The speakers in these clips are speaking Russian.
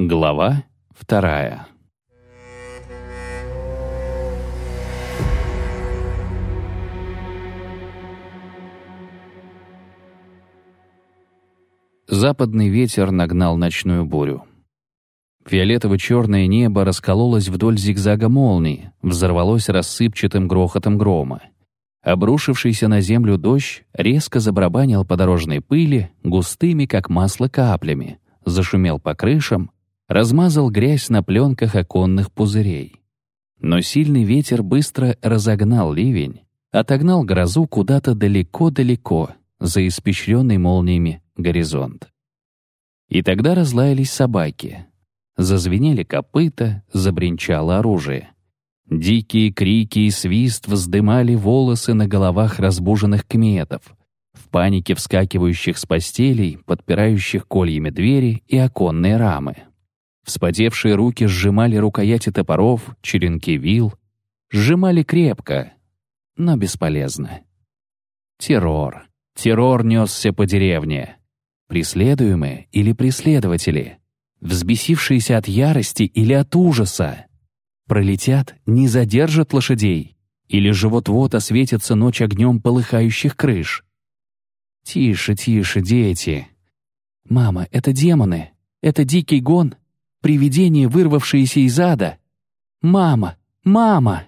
Глава вторая. Западный ветер нагнал ночную бурю. Фиолетово-черное небо раскололось вдоль зигзага молнии, взорвалось рассыпчатым грохотом грома. Обрушившийся на землю дождь резко забарабанил по дорожной пыли густыми, как масло, каплями, зашумел по крышам, размазал грязь на пленках оконных пузырей. Но сильный ветер быстро разогнал ливень, отогнал грозу куда-то далеко-далеко, за испещренный молниями горизонт. И тогда разлаялись собаки. Зазвенели копыта, забринчало оружие. Дикие крики и свист вздымали волосы на головах разбуженных кметов, в панике вскакивающих с постелей, подпирающих кольями двери и оконные рамы. Вспотевшие руки сжимали рукояти топоров, черенки вил, сжимали крепко, но бесполезно. Террор. Террор несся по деревне. Преследуемые или преследователи? Взбесившиеся от ярости или от ужаса? Пролетят, не задержат лошадей? Или же вот-вот осветится ночь огнем полыхающих крыш? Тише, тише, дети. Мама, это демоны. Это дикий гон Привидения, вырвавшиеся из ада. Мама! Мама!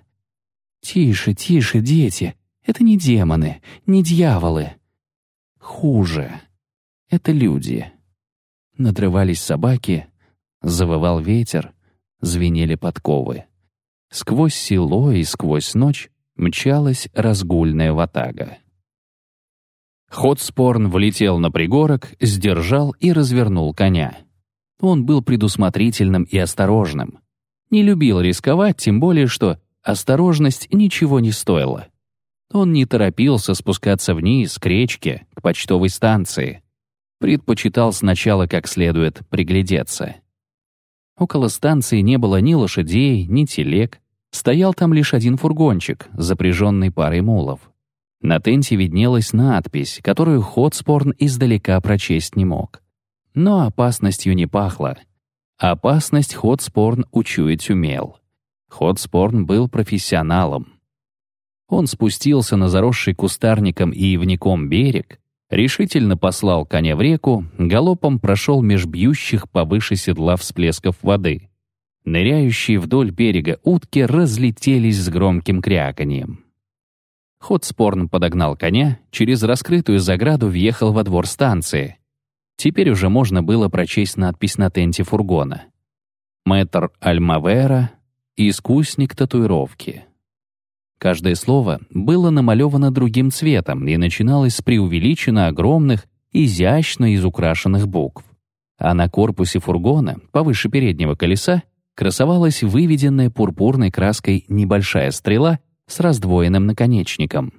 Тише, тише, дети. Это не демоны, не дьяволы. Хуже. Это люди. Надрывались собаки, завывал ветер, звенели подковы. Сквозь село и сквозь ночь мчалась разгульная ватага. Ходспорн влетел на пригорок, сдержал и развернул коня. Он был предусмотрительным и осторожным. Не любил рисковать, тем более, что осторожность ничего не стоила. Он не торопился спускаться вниз, к речке, к почтовой станции. Предпочитал сначала как следует приглядеться. Около станции не было ни лошадей, ни телег. Стоял там лишь один фургончик, запряженный парой мулов. На тенте виднелась надпись, которую Ходспорн издалека прочесть не мог. Но опасностью не пахло. Опасность Ходспорн учуять умел. Ходспорн был профессионалом. Он спустился на заросший кустарником и ивником берег, решительно послал коня в реку, галопом прошел меж бьющих повыше седла всплесков воды. Ныряющие вдоль берега утки разлетелись с громким кряканьем. Ходспорн подогнал коня, через раскрытую заграду въехал во двор станции, Теперь уже можно было прочесть надпись на тенте фургона. «Мэтр Альмавера, искусник татуировки». Каждое слово было намалевано другим цветом и начиналось с преувеличенно огромных, изящно изукрашенных букв. А на корпусе фургона, повыше переднего колеса, красовалась выведенная пурпурной краской небольшая стрела с раздвоенным наконечником.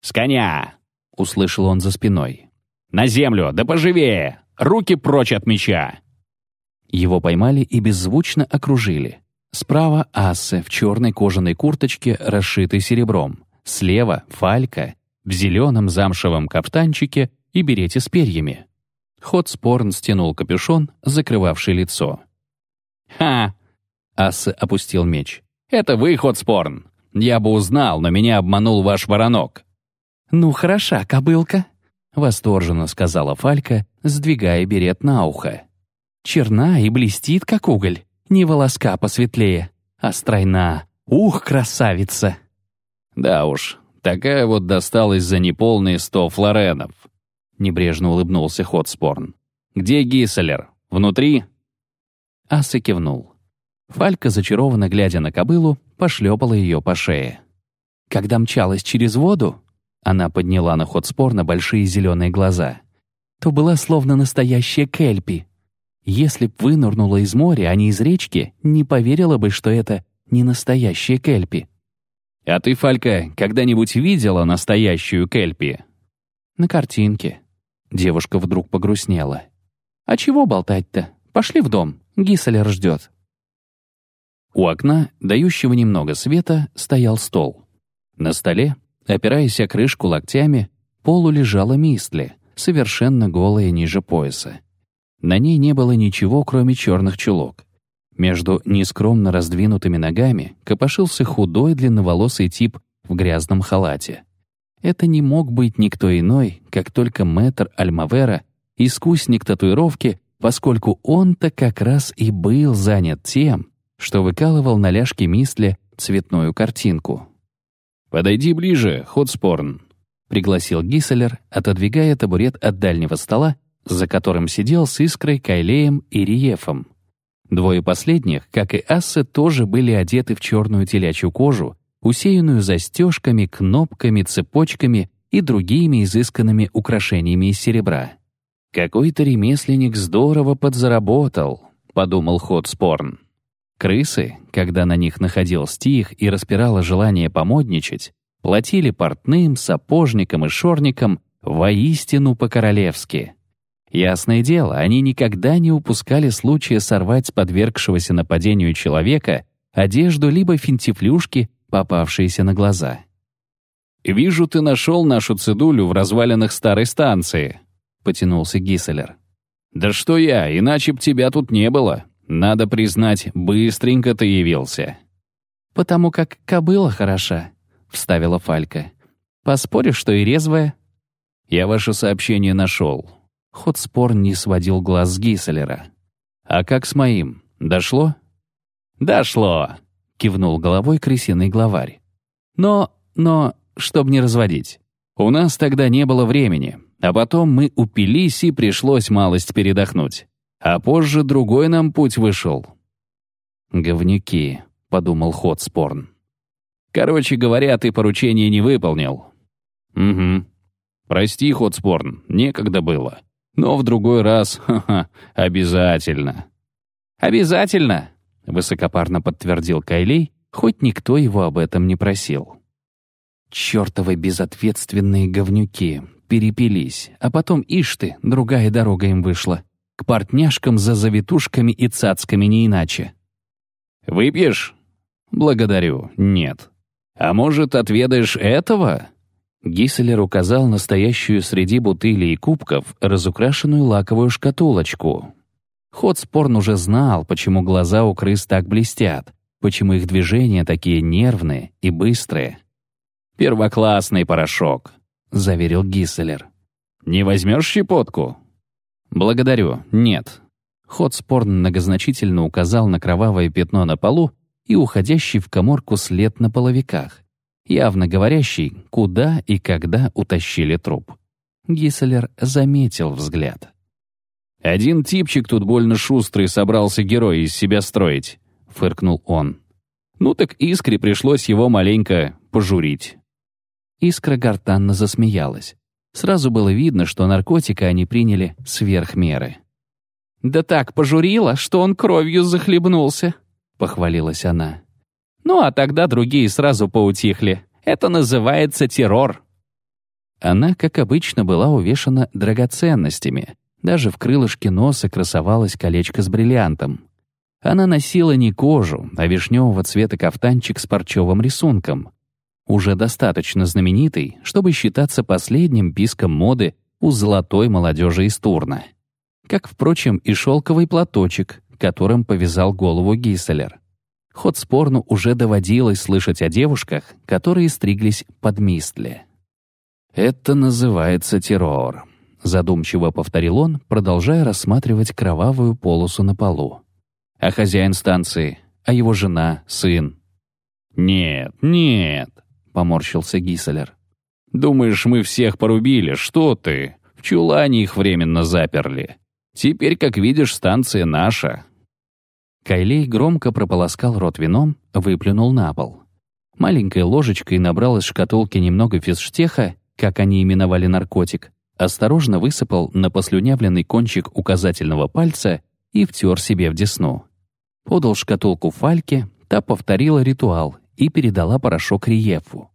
«С коня!» — услышал он за спиной. «На землю! Да поживее! Руки прочь от меча!» Его поймали и беззвучно окружили. Справа Ассе в черной кожаной курточке, расшитой серебром. Слева — Фалька в зеленом замшевом каптанчике и берете с перьями. Ходспорн стянул капюшон, закрывавший лицо. «Ха!» — Ассе опустил меч. «Это вы, Ходспорн! Я бы узнал, но меня обманул ваш воронок». «Ну, хороша, кобылка!» — восторженно сказала Фалька, сдвигая берет на ухо. «Черна и блестит, как уголь, не волоска посветлее, а стройна. Ух, красавица!» «Да уж, такая вот досталась за неполные сто флоренов», — небрежно улыбнулся Хотспорн. «Где Гисселер? Внутри?» Аса кивнул. Фалька, зачарованно глядя на кобылу, пошлепала ее по шее. Когда мчалась через воду, она подняла на ход спор на большие зеленые глаза. То была словно настоящая Кельпи. Если б вынырнула из моря, а не из речки, не поверила бы, что это не настоящая Кельпи. «А ты, Фалька, когда-нибудь видела настоящую Кельпи?» «На картинке». Девушка вдруг погрустнела. «А чего болтать-то? Пошли в дом, Гиселер ждет». У окна, дающего немного света, стоял стол. На столе Опираясь о крышку локтями, полу лежала Мистли, совершенно голая ниже пояса. На ней не было ничего, кроме черных чулок. Между нескромно раздвинутыми ногами копошился худой длинноволосый тип в грязном халате. Это не мог быть никто иной, как только мэтр Альмавера, искусник татуировки, поскольку он-то как раз и был занят тем, что выкалывал на ляжке Мистле цветную картинку. «Подойди ближе, Ходспорн», — пригласил Гисселер, отодвигая табурет от дальнего стола, за которым сидел с Искрой, Кайлеем и Риефом. Двое последних, как и Ассе, тоже были одеты в черную телячью кожу, усеянную застежками, кнопками, цепочками и другими изысканными украшениями из серебра. «Какой-то ремесленник здорово подзаработал», — подумал Ходспорн. Крысы, когда на них находил стих и распирало желание помодничать, платили портным, сапожникам и шорникам воистину по-королевски. Ясное дело, они никогда не упускали случая сорвать с подвергшегося нападению человека одежду либо финтифлюшки, попавшиеся на глаза. «Вижу, ты нашел нашу цедулю в развалинах старой станции», — потянулся Гисселер. «Да что я, иначе б тебя тут не было», надо признать, быстренько ты явился. «Потому как кобыла хороша», — вставила Фалька. «Поспоришь, что и резвая?» «Я ваше сообщение нашел». Ходспор не сводил глаз с Гисселера. «А как с моим? Дошло?» «Дошло», — кивнул головой крысиный главарь. «Но, но, чтоб не разводить. У нас тогда не было времени, а потом мы упились и пришлось малость передохнуть а позже другой нам путь вышел». «Говнюки», — подумал Ходспорн. «Короче говоря, ты поручение не выполнил». «Угу. Прости, Ходспорн, некогда было. Но в другой раз, ха-ха, обязательно». «Обязательно», — высокопарно подтвердил Кайлей, хоть никто его об этом не просил. Чёртовы безответственные говнюки перепились, а потом, ишь ты, другая дорога им вышла к портняшкам за завитушками и цацками не иначе. «Выпьешь?» «Благодарю, нет». «А может, отведаешь этого?» Гисселер указал настоящую среди бутылей и кубков разукрашенную лаковую шкатулочку. Ходспорн уже знал, почему глаза у крыс так блестят, почему их движения такие нервные и быстрые. «Первоклассный порошок», — заверил Гисселер. «Не возьмешь щепотку?» «Благодарю, нет». Ходспорн многозначительно указал на кровавое пятно на полу и уходящий в коморку след на половиках, явно говорящий, куда и когда утащили труп. Гисселер заметил взгляд. «Один типчик тут больно шустрый собрался героя из себя строить», — фыркнул он. «Ну так Искре пришлось его маленько пожурить». Искра гортанно засмеялась. Сразу было видно, что наркотика они приняли сверх меры. «Да так пожурила, что он кровью захлебнулся», — похвалилась она. «Ну а тогда другие сразу поутихли. Это называется террор». Она, как обычно, была увешана драгоценностями. Даже в крылышке носа красовалось колечко с бриллиантом. Она носила не кожу, а вишневого цвета кафтанчик с парчевым рисунком уже достаточно знаменитый, чтобы считаться последним писком моды у золотой молодежи из Турна. Как, впрочем, и шелковый платочек, которым повязал голову Гисселер. Ходспорну уже доводилось слышать о девушках, которые стриглись под Мистле. «Это называется террор», — задумчиво повторил он, продолжая рассматривать кровавую полосу на полу. «А хозяин станции? А его жена, сын?» «Нет, нет», — поморщился Гисселер. «Думаешь, мы всех порубили? Что ты? В чулане их временно заперли. Теперь, как видишь, станция наша». Кайлей громко прополоскал рот вином, выплюнул на пол. Маленькой ложечкой набрал из шкатулки немного физштеха, как они именовали наркотик, осторожно высыпал на послюнявленный кончик указательного пальца и втер себе в десну. Подал шкатулку Фальке, та повторила ритуал и передала порошок Риефу.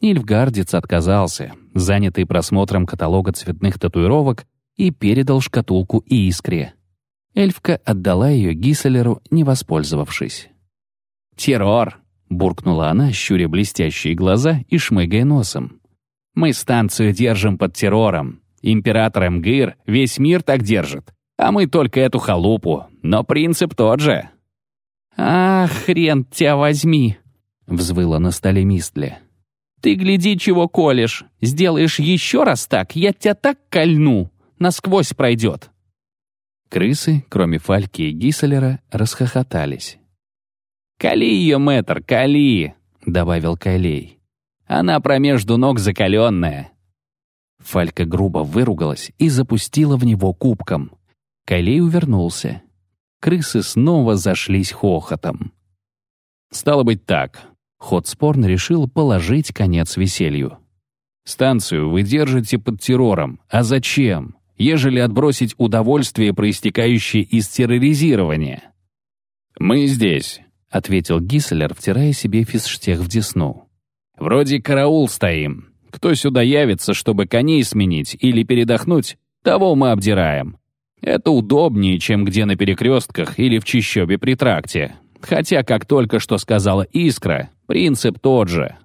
Нильфгардец отказался, занятый просмотром каталога цветных татуировок, и передал шкатулку Искре. Эльфка отдала ее Гисселеру, не воспользовавшись. «Террор!» — буркнула она, щуря блестящие глаза и шмыгая носом. «Мы станцию держим под террором. Император Мгир весь мир так держит. А мы только эту халупу, но принцип тот же». «А, хрен тебя возьми!» — взвыла на столе Мистли. «Ты гляди, чего колешь. Сделаешь еще раз так, я тебя так кольну. Насквозь пройдет». Крысы, кроме Фальки и Гисселера, расхохотались. «Кали ее, мэтр, кали!» — добавил Кайлей. «Она промежду ног закаленная». Фалька грубо выругалась и запустила в него кубком. Кайлей увернулся. Крысы снова зашлись хохотом. «Стало быть так», — Хотспорн решил положить конец веселью. «Станцию вы держите под террором. А зачем? Ежели отбросить удовольствие, проистекающее из терроризирования». «Мы здесь», — ответил Гисселер, втирая себе физштех в десну. «Вроде караул стоим. Кто сюда явится, чтобы коней сменить или передохнуть, того мы обдираем. Это удобнее, чем где на перекрестках или в чищобе при тракте. Хотя, как только что сказала Искра, принцип тот же.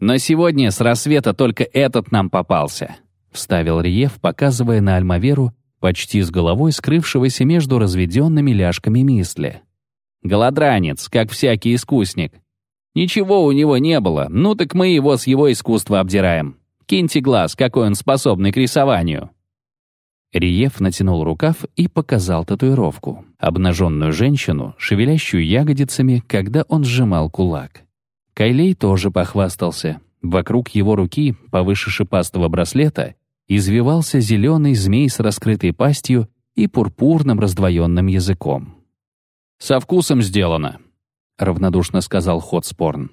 «Но сегодня с рассвета только этот нам попался», — вставил Риев, показывая на Альмаверу, почти с головой скрывшегося между разведенными ляжками мисли. «Голодранец, как всякий искусник. Ничего у него не было, ну так мы его с его искусства обдираем. Киньте глаз, какой он способный к рисованию». Риев натянул рукав и показал татуировку. Обнаженную женщину, шевелящую ягодицами, когда он сжимал кулак. Кайлей тоже похвастался. Вокруг его руки, повыше шипастого браслета, извивался зеленый змей с раскрытой пастью и пурпурным раздвоенным языком. «Со вкусом сделано», — равнодушно сказал Хотспорн.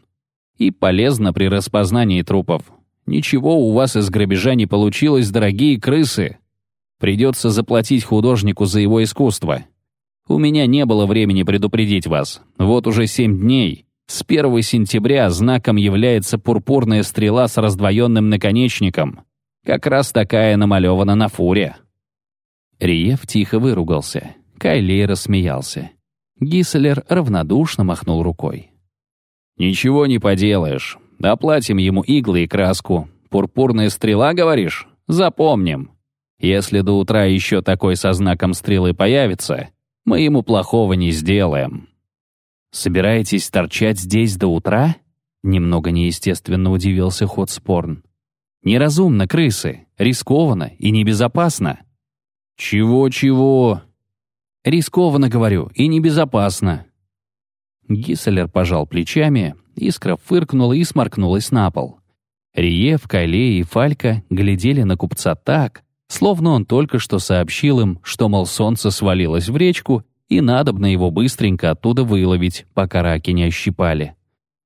«И полезно при распознании трупов. Ничего у вас из грабежа не получилось, дорогие крысы. Придется заплатить художнику за его искусство. У меня не было времени предупредить вас. Вот уже семь дней. С 1 сентября знаком является пурпурная стрела с раздвоенным наконечником. Как раз такая намалевана на фуре. Риев тихо выругался. Кайлей рассмеялся. Гисселер равнодушно махнул рукой. «Ничего не поделаешь. Оплатим ему иглы и краску. Пурпурная стрела, говоришь? Запомним. Если до утра еще такой со знаком стрелы появится, мы ему плохого не сделаем». «Собираетесь торчать здесь до утра?» Немного неестественно удивился Хотспорн. «Неразумно, крысы, рискованно и небезопасно». «Чего-чего?» «Рискованно, говорю, и небезопасно». Гисселер пожал плечами, искра фыркнула и сморкнулась на пол. Риев, Кайле и Фалька глядели на купца так, Словно он только что сообщил им, что, мол, солнце свалилось в речку, и надобно его быстренько оттуда выловить, пока раки не ощипали.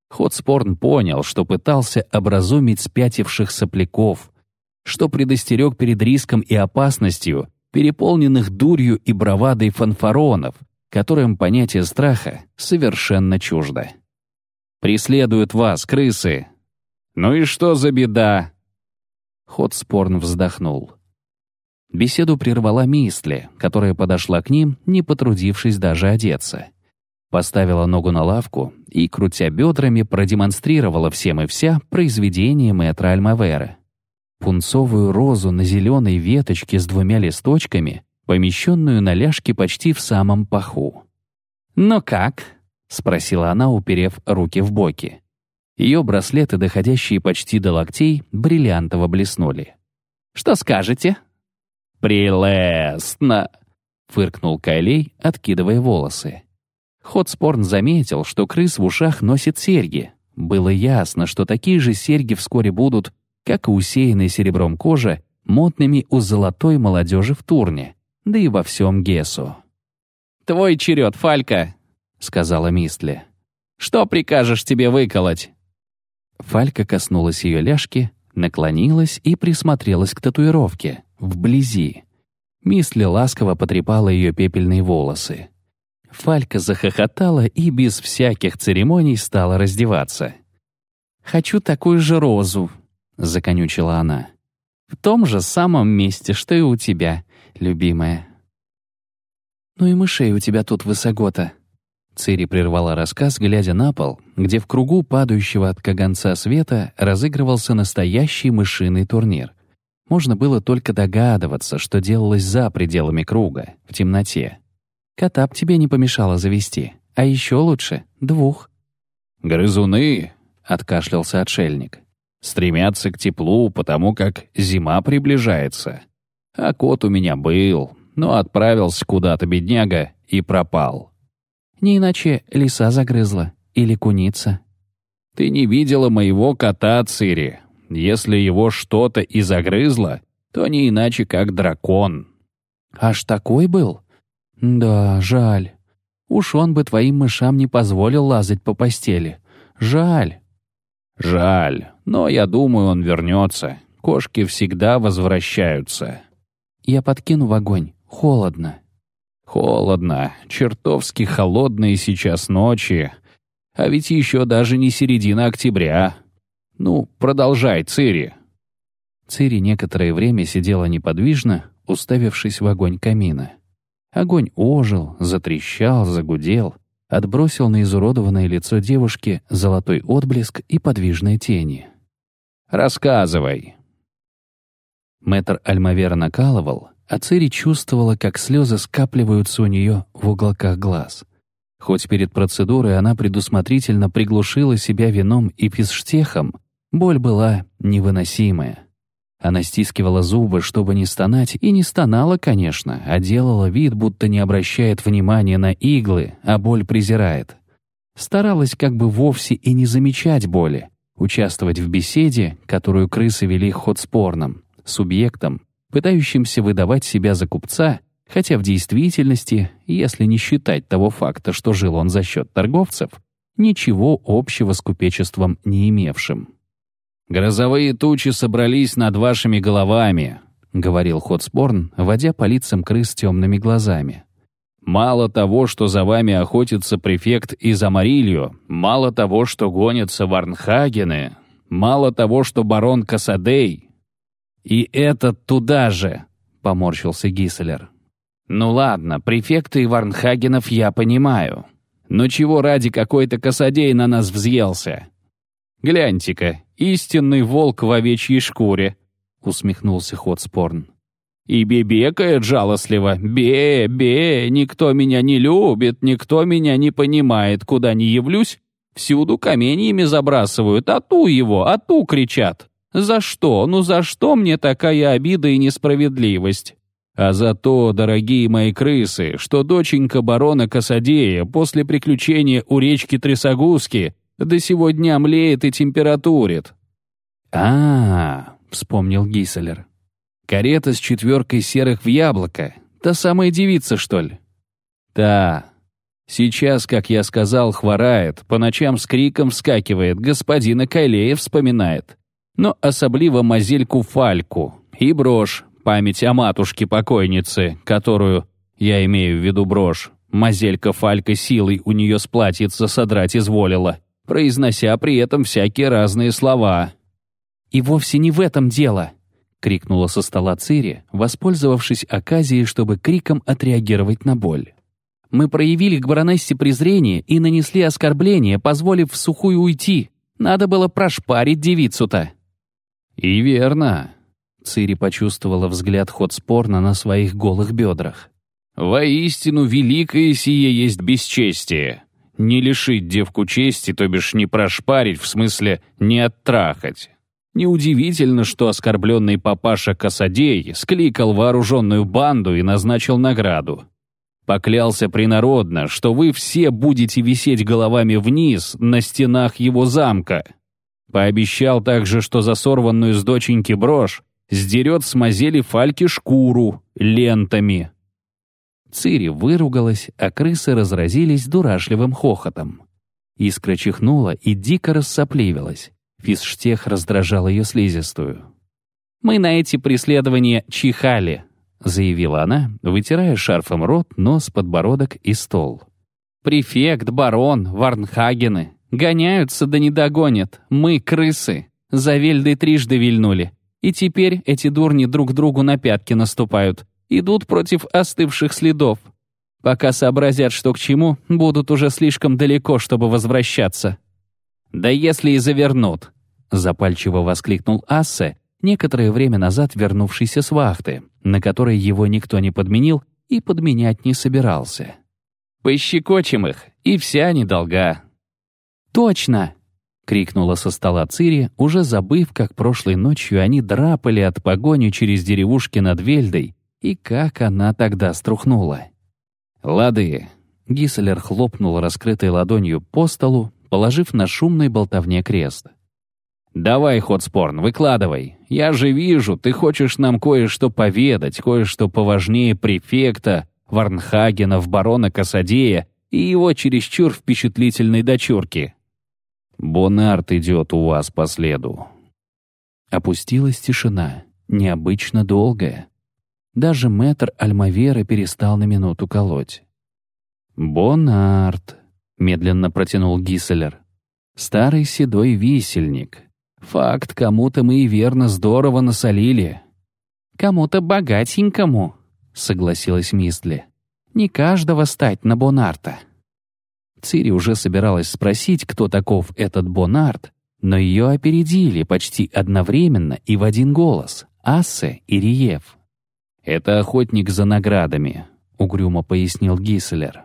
Хотспорн понял, что пытался образумить спятивших сопляков, что предостерег перед риском и опасностью, переполненных дурью и бравадой фанфаронов, которым понятие страха совершенно чуждо. «Преследуют вас, крысы!» «Ну и что за беда?» Хотспорн вздохнул. Беседу прервала Мистли, которая подошла к ним, не потрудившись даже одеться. Поставила ногу на лавку и, крутя бедрами, продемонстрировала всем и вся произведение мэтра Альмавера. Пунцовую розу на зеленой веточке с двумя листочками, помещенную на ляжке почти в самом паху. «Ну как?» — спросила она, уперев руки в боки. Ее браслеты, доходящие почти до локтей, бриллиантово блеснули. «Что скажете?» «Прелестно!» — фыркнул Кайлей, откидывая волосы. Хотспорн заметил, что крыс в ушах носит серьги. Было ясно, что такие же серьги вскоре будут, как и усеянная серебром кожа, модными у золотой молодежи в Турне, да и во всем Гесу. «Твой черед, Фалька!» — сказала Мистли. «Что прикажешь тебе выколоть?» Фалька коснулась ее ляжки, наклонилась и присмотрелась к татуировке вблизи. Мисли ласково потрепала ее пепельные волосы. Фалька захохотала и без всяких церемоний стала раздеваться. «Хочу такую же розу», — законючила она. «В том же самом месте, что и у тебя, любимая». «Ну и мышей у тебя тут высогота», Цири прервала рассказ, глядя на пол, где в кругу падающего от каганца света разыгрывался настоящий мышиный турнир. Можно было только догадываться, что делалось за пределами круга, в темноте. Кота б тебе не помешало завести, а еще лучше — двух. «Грызуны», — откашлялся отшельник, — «стремятся к теплу, потому как зима приближается. А кот у меня был, но отправился куда-то, бедняга, и пропал». «Не иначе лиса загрызла или куница». «Ты не видела моего кота, Цири. Если его что-то и загрызло, то не иначе, как дракон». «Аж такой был?» «Да, жаль. Уж он бы твоим мышам не позволил лазать по постели. Жаль». «Жаль, но я думаю, он вернется. Кошки всегда возвращаются». «Я подкину в огонь. Холодно». «Холодно. Чертовски холодные сейчас ночи. А ведь еще даже не середина октября. Ну, продолжай, Цири». Цири некоторое время сидела неподвижно, уставившись в огонь камина. Огонь ожил, затрещал, загудел, отбросил на изуродованное лицо девушки золотой отблеск и подвижные тени. «Рассказывай». Мэтр Альмавера накалывал, а Цири чувствовала, как слезы скапливаются у нее в уголках глаз. Хоть перед процедурой она предусмотрительно приглушила себя вином и физштехом, Боль была невыносимая. Она стискивала зубы, чтобы не стонать, и не стонала, конечно, а делала вид, будто не обращает внимания на иглы, а боль презирает. Старалась как бы вовсе и не замечать боли, участвовать в беседе, которую крысы вели ход спорным, субъектом, пытающимся выдавать себя за купца, хотя в действительности, если не считать того факта, что жил он за счет торговцев, ничего общего с купечеством не имевшим. «Грозовые тучи собрались над вашими головами», — говорил Хотспорн, водя по лицам крыс темными глазами. «Мало того, что за вами охотится префект из Амарилью, мало того, что гонятся Варнхагены, мало того, что барон Касадей. И этот туда же», — поморщился Гисселер. «Ну ладно, префекты и Варнхагенов я понимаю. Но чего ради какой-то Касадей на нас взъелся? Гляньте-ка, истинный волк в овечьей шкуре», — усмехнулся Хотспорн. «И бебекает жалостливо. Бе, бе, никто меня не любит, никто меня не понимает, куда ни явлюсь. Всюду каменьями забрасывают, а ту его, а ту кричат. За что, ну за что мне такая обида и несправедливость?» А за то, дорогие мои крысы, что доченька барона Касадея после приключения у речки Трясогузки до сего дня млеет и температурит». «А, — вспомнил Гисселер, — карета с четверкой серых в яблоко. Та самая девица, что ли?» «Та. Сейчас, как я сказал, хворает, по ночам с криком вскакивает, господина Кайлея вспоминает. Но особливо мазельку Фальку и брошь, память о матушке-покойнице, которую, я имею в виду брошь, мазелька Фалька силой у нее с платьица содрать изволила произнося при этом всякие разные слова. «И вовсе не в этом дело!» — крикнула со стола Цири, воспользовавшись оказией, чтобы криком отреагировать на боль. «Мы проявили к баронессе презрение и нанесли оскорбление, позволив в сухую уйти. Надо было прошпарить девицу-то». «И верно», — Цири почувствовала взгляд ход спорно на своих голых бедрах. «Воистину великое сие есть бесчестие не лишить девку чести, то бишь не прошпарить, в смысле не оттрахать. Неудивительно, что оскорбленный папаша Касадей скликал вооруженную банду и назначил награду. Поклялся принародно, что вы все будете висеть головами вниз на стенах его замка. Пообещал также, что за сорванную с доченьки брошь сдерет с мазели фальки шкуру лентами. Цири выругалась, а крысы разразились дурашливым хохотом. Искра чихнула и дико рассопливилась. Физштех раздражал ее слизистую. «Мы на эти преследования чихали», — заявила она, вытирая шарфом рот, нос, подбородок и стол. «Префект, барон, Варнхагены. Гоняются да не догонят. Мы крысы. За Вельдой трижды вильнули. И теперь эти дурни друг другу на пятки наступают идут против остывших следов. Пока сообразят, что к чему, будут уже слишком далеко, чтобы возвращаться. «Да если и завернут», — запальчиво воскликнул Ассе, некоторое время назад вернувшийся с вахты, на которой его никто не подменил и подменять не собирался. «Пощекочем их, и вся недолга». «Точно!» — крикнула со стола Цири, уже забыв, как прошлой ночью они драпали от погони через деревушки над Вельдой, и как она тогда струхнула. «Лады!» — Гисселер хлопнул раскрытой ладонью по столу, положив на шумной болтовне крест. «Давай, Хотспорн, выкладывай. Я же вижу, ты хочешь нам кое-что поведать, кое-что поважнее префекта, Варнхагена, барона Касадея и его чересчур впечатлительной дочурки». «Бонарт идет у вас по следу». Опустилась тишина, необычно долгая. Даже мэтр Альмавера перестал на минуту колоть. «Бонарт», — медленно протянул Гисселер. «Старый седой висельник. Факт, кому-то мы и верно здорово насолили». «Кому-то богатенькому», — согласилась Мистли. «Не каждого стать на Бонарта». Цири уже собиралась спросить, кто таков этот Бонарт, но ее опередили почти одновременно и в один голос — Ассе и Риев. «Это охотник за наградами», — угрюмо пояснил Гисселер.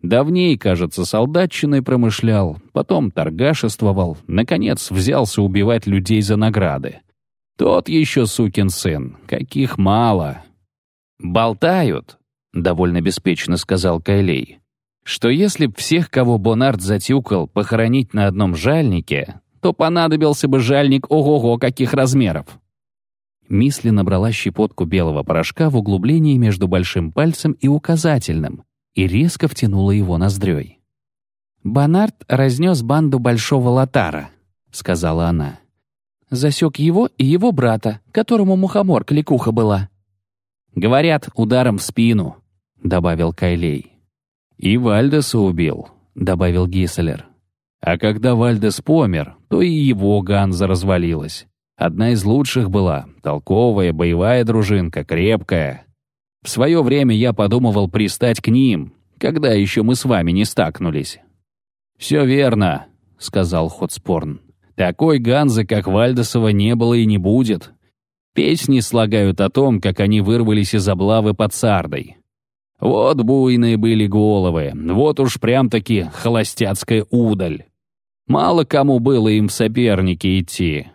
«Давней, кажется, солдатчиной промышлял, потом торгашествовал, наконец взялся убивать людей за награды. Тот еще сукин сын, каких мало». «Болтают», — довольно беспечно сказал Кайлей, «что если б всех, кого Бонард затюкал, похоронить на одном жальнике, то понадобился бы жальник ого-го каких размеров». Мисли набрала щепотку белого порошка в углублении между большим пальцем и указательным и резко втянула его ноздрёй. «Бонард разнес банду Большого Латара», — сказала она. «Засек его и его брата, которому мухомор кликуха была». «Говорят, ударом в спину», — добавил Кайлей. «И Вальдеса убил», — добавил Гисселер. «А когда Вальдес помер, то и его Ганза развалилась. Одна из лучших была, толковая, боевая дружинка, крепкая. В свое время я подумывал пристать к ним, когда еще мы с вами не стакнулись». «Все верно», — сказал Хотспорн. «Такой Ганзы, как Вальдесова, не было и не будет. Песни слагают о том, как они вырвались из облавы под Сардой. Вот буйные были головы, вот уж прям-таки холостяцкая удаль. Мало кому было им в соперники идти».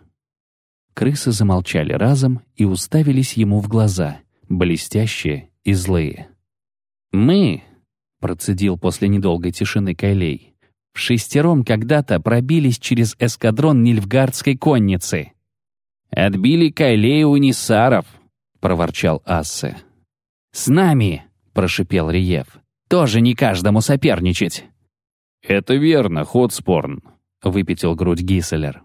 Крысы замолчали разом и уставились ему в глаза, блестящие и злые. «Мы», — процедил после недолгой тишины Кайлей, «в шестером когда-то пробились через эскадрон Нильфгардской конницы». «Отбили Кайлея у Ниссаров», — проворчал Ассе. «С нами», — прошипел Риев, «тоже не каждому соперничать». «Это верно, Хотспорн», — выпятил грудь Гисселер.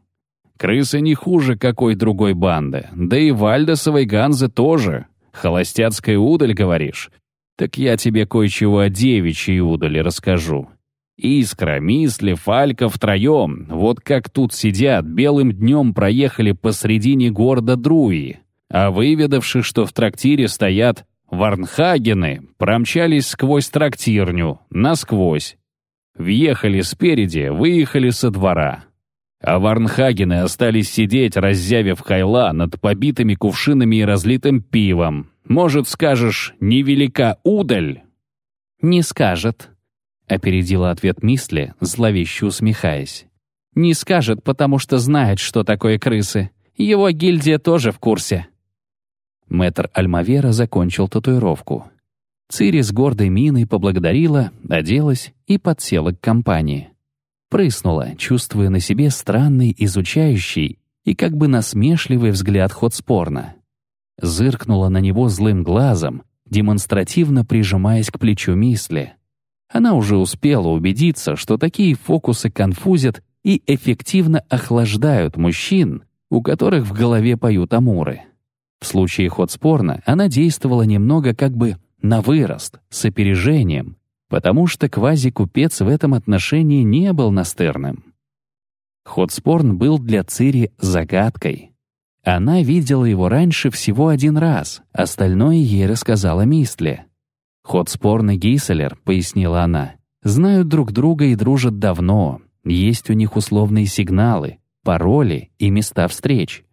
Крысы не хуже какой другой банды, да и Вальдесовой Ганзы тоже. Холостяцкая удаль, говоришь? Так я тебе кое-чего о девичьей удали расскажу. Искра, Мисли, Фалька втроем, вот как тут сидят, белым днем проехали посредине города Друи, а выведавши, что в трактире стоят Варнхагены, промчались сквозь трактирню, насквозь. Въехали спереди, выехали со двора. А Варнхагены остались сидеть, раззявив хайла над побитыми кувшинами и разлитым пивом. Может, скажешь, невелика удаль?» «Не скажет», — опередила ответ Мисли, зловеще усмехаясь. «Не скажет, потому что знает, что такое крысы. Его гильдия тоже в курсе». Мэтр Альмавера закончил татуировку. Цири с гордой миной поблагодарила, оделась и подсела к компании. Прыснула, чувствуя на себе странный, изучающий и как бы насмешливый взгляд Хотспорна. Зыркнула на него злым глазом, демонстративно прижимаясь к плечу Мисли. Она уже успела убедиться, что такие фокусы конфузят и эффективно охлаждают мужчин, у которых в голове поют амуры. В случае Хотспорна она действовала немного как бы на вырост, с опережением, потому что квази-купец в этом отношении не был настырным. Хотспорн был для Цири загадкой. Она видела его раньше всего один раз, остальное ей рассказала Мистле. Хотспорн и Гейселер, пояснила она, знают друг друга и дружат давно, есть у них условные сигналы, пароли и места встреч.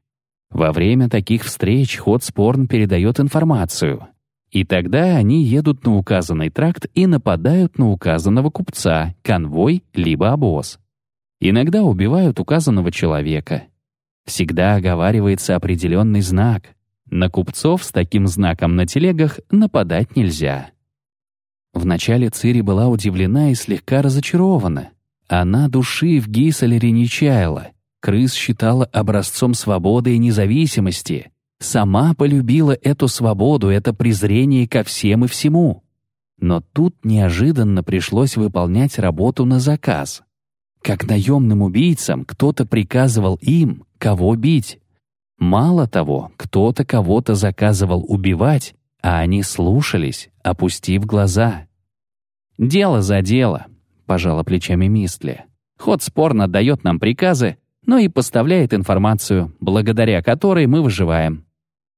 Во время таких встреч Хотспорн передает информацию. И тогда они едут на указанный тракт и нападают на указанного купца, конвой либо обоз. Иногда убивают указанного человека. Всегда оговаривается определенный знак. На купцов с таким знаком на телегах нападать нельзя. Вначале Цири была удивлена и слегка разочарована. Она души в Гейселере не чаяла. Крыс считала образцом свободы и независимости. Сама полюбила эту свободу, это презрение ко всем и всему. Но тут неожиданно пришлось выполнять работу на заказ. Как наемным убийцам кто-то приказывал им, кого бить. Мало того, кто-то кого-то заказывал убивать, а они слушались, опустив глаза. «Дело за дело», — пожала плечами Мистли. «Ход спорно дает нам приказы, но и поставляет информацию, благодаря которой мы выживаем.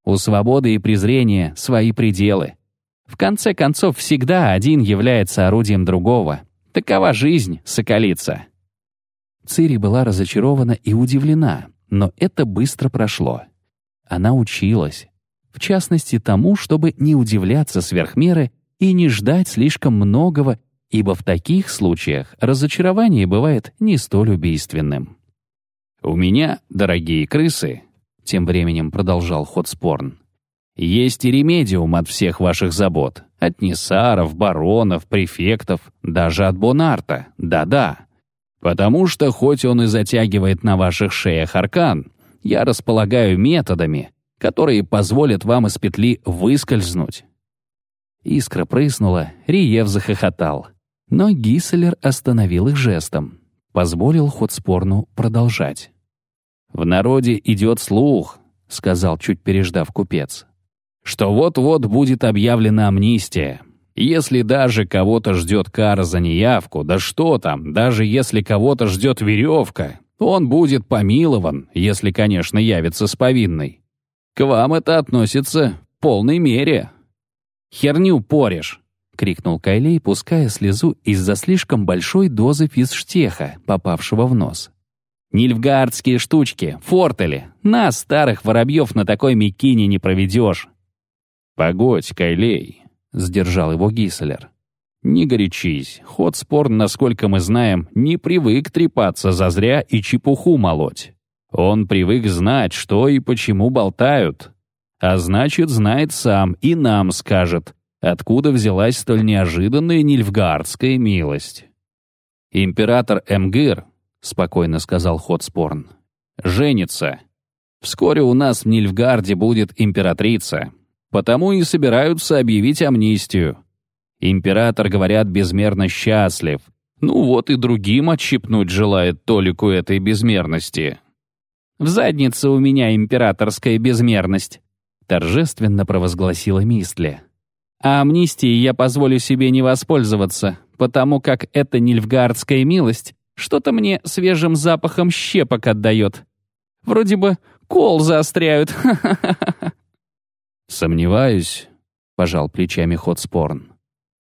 У свободы и презрения свои пределы. В конце концов, всегда один является орудием другого. Такова жизнь, соколица». Цири была разочарована и удивлена, но это быстро прошло. Она училась, в частности тому, чтобы не удивляться сверх меры и не ждать слишком многого, ибо в таких случаях разочарование бывает не столь убийственным. «У меня, дорогие крысы», — тем временем продолжал Хотспорн, «есть и ремедиум от всех ваших забот, от Несаров, баронов, префектов, даже от Бонарта, да-да. Потому что хоть он и затягивает на ваших шеях аркан, я располагаю методами, которые позволят вам из петли выскользнуть». Искра прыснула, Риев захохотал. Но Гисселер остановил их жестом. Позволил ход спорну продолжать. «В народе идет слух», — сказал, чуть переждав купец, «что вот-вот будет объявлена амнистия. Если даже кого-то ждет кара за неявку, да что там, даже если кого-то ждет веревка, он будет помилован, если, конечно, явится с повинной. К вам это относится в полной мере». «Херню порешь!» — крикнул Кайлей, пуская слезу из-за слишком большой дозы физштеха, попавшего в нос. «Нильфгаардские штучки, фортели. Нас, старых воробьев, на такой мекине не проведешь». «Погодь, Кайлей», — сдержал его Гисселер. «Не горячись. Ход спор, насколько мы знаем, не привык трепаться зазря и чепуху молоть. Он привык знать, что и почему болтают. А значит, знает сам и нам скажет, откуда взялась столь неожиданная нильфгаардская милость. «Император Эмгир», — спокойно сказал Хотспорн, — «женится. Вскоре у нас в Нильфгарде будет императрица, потому и собираются объявить амнистию. Император, говорят, безмерно счастлив. Ну вот и другим отщипнуть желает толику этой безмерности». «В заднице у меня императорская безмерность», торжественно провозгласила Мистли. «А амнистией я позволю себе не воспользоваться, потому как эта нильфгардская милость что-то мне свежим запахом щепок отдает. Вроде бы кол заостряют. «Сомневаюсь», — пожал плечами Хотспорн,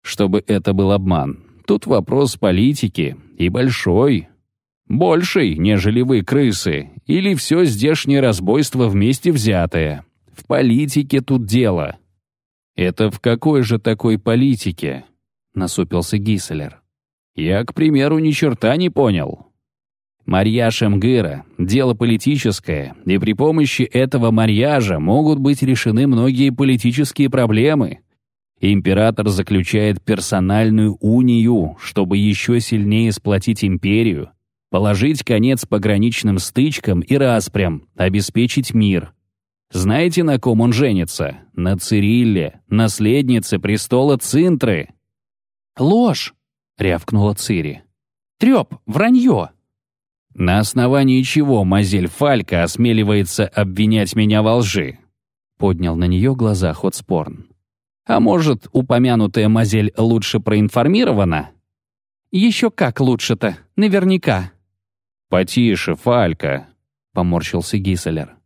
«чтобы это был обман. Тут вопрос политики, и большой. Больший, нежели вы, крысы, или все здешнее разбойство вместе взятое». В политике тут дело». «Это в какой же такой политике?» — насупился Гисселер. «Я, к примеру, ни черта не понял». Марьяж Эмгыра — дело политическое, и при помощи этого марьяжа могут быть решены многие политические проблемы. Император заключает персональную унию, чтобы еще сильнее сплотить империю, положить конец пограничным стычкам и распрям, обеспечить мир. Знаете, на ком он женится? На Цирилле, наследнице престола Цинтры». «Ложь!» — рявкнула Цири. «Треп, вранье!» «На основании чего Мазель Фалька осмеливается обвинять меня во лжи?» Поднял на нее глаза Хотспорн. «А может, упомянутая Мазель лучше проинформирована?» «Еще как лучше-то, наверняка». «Потише, Фалька», — поморщился Гисселер.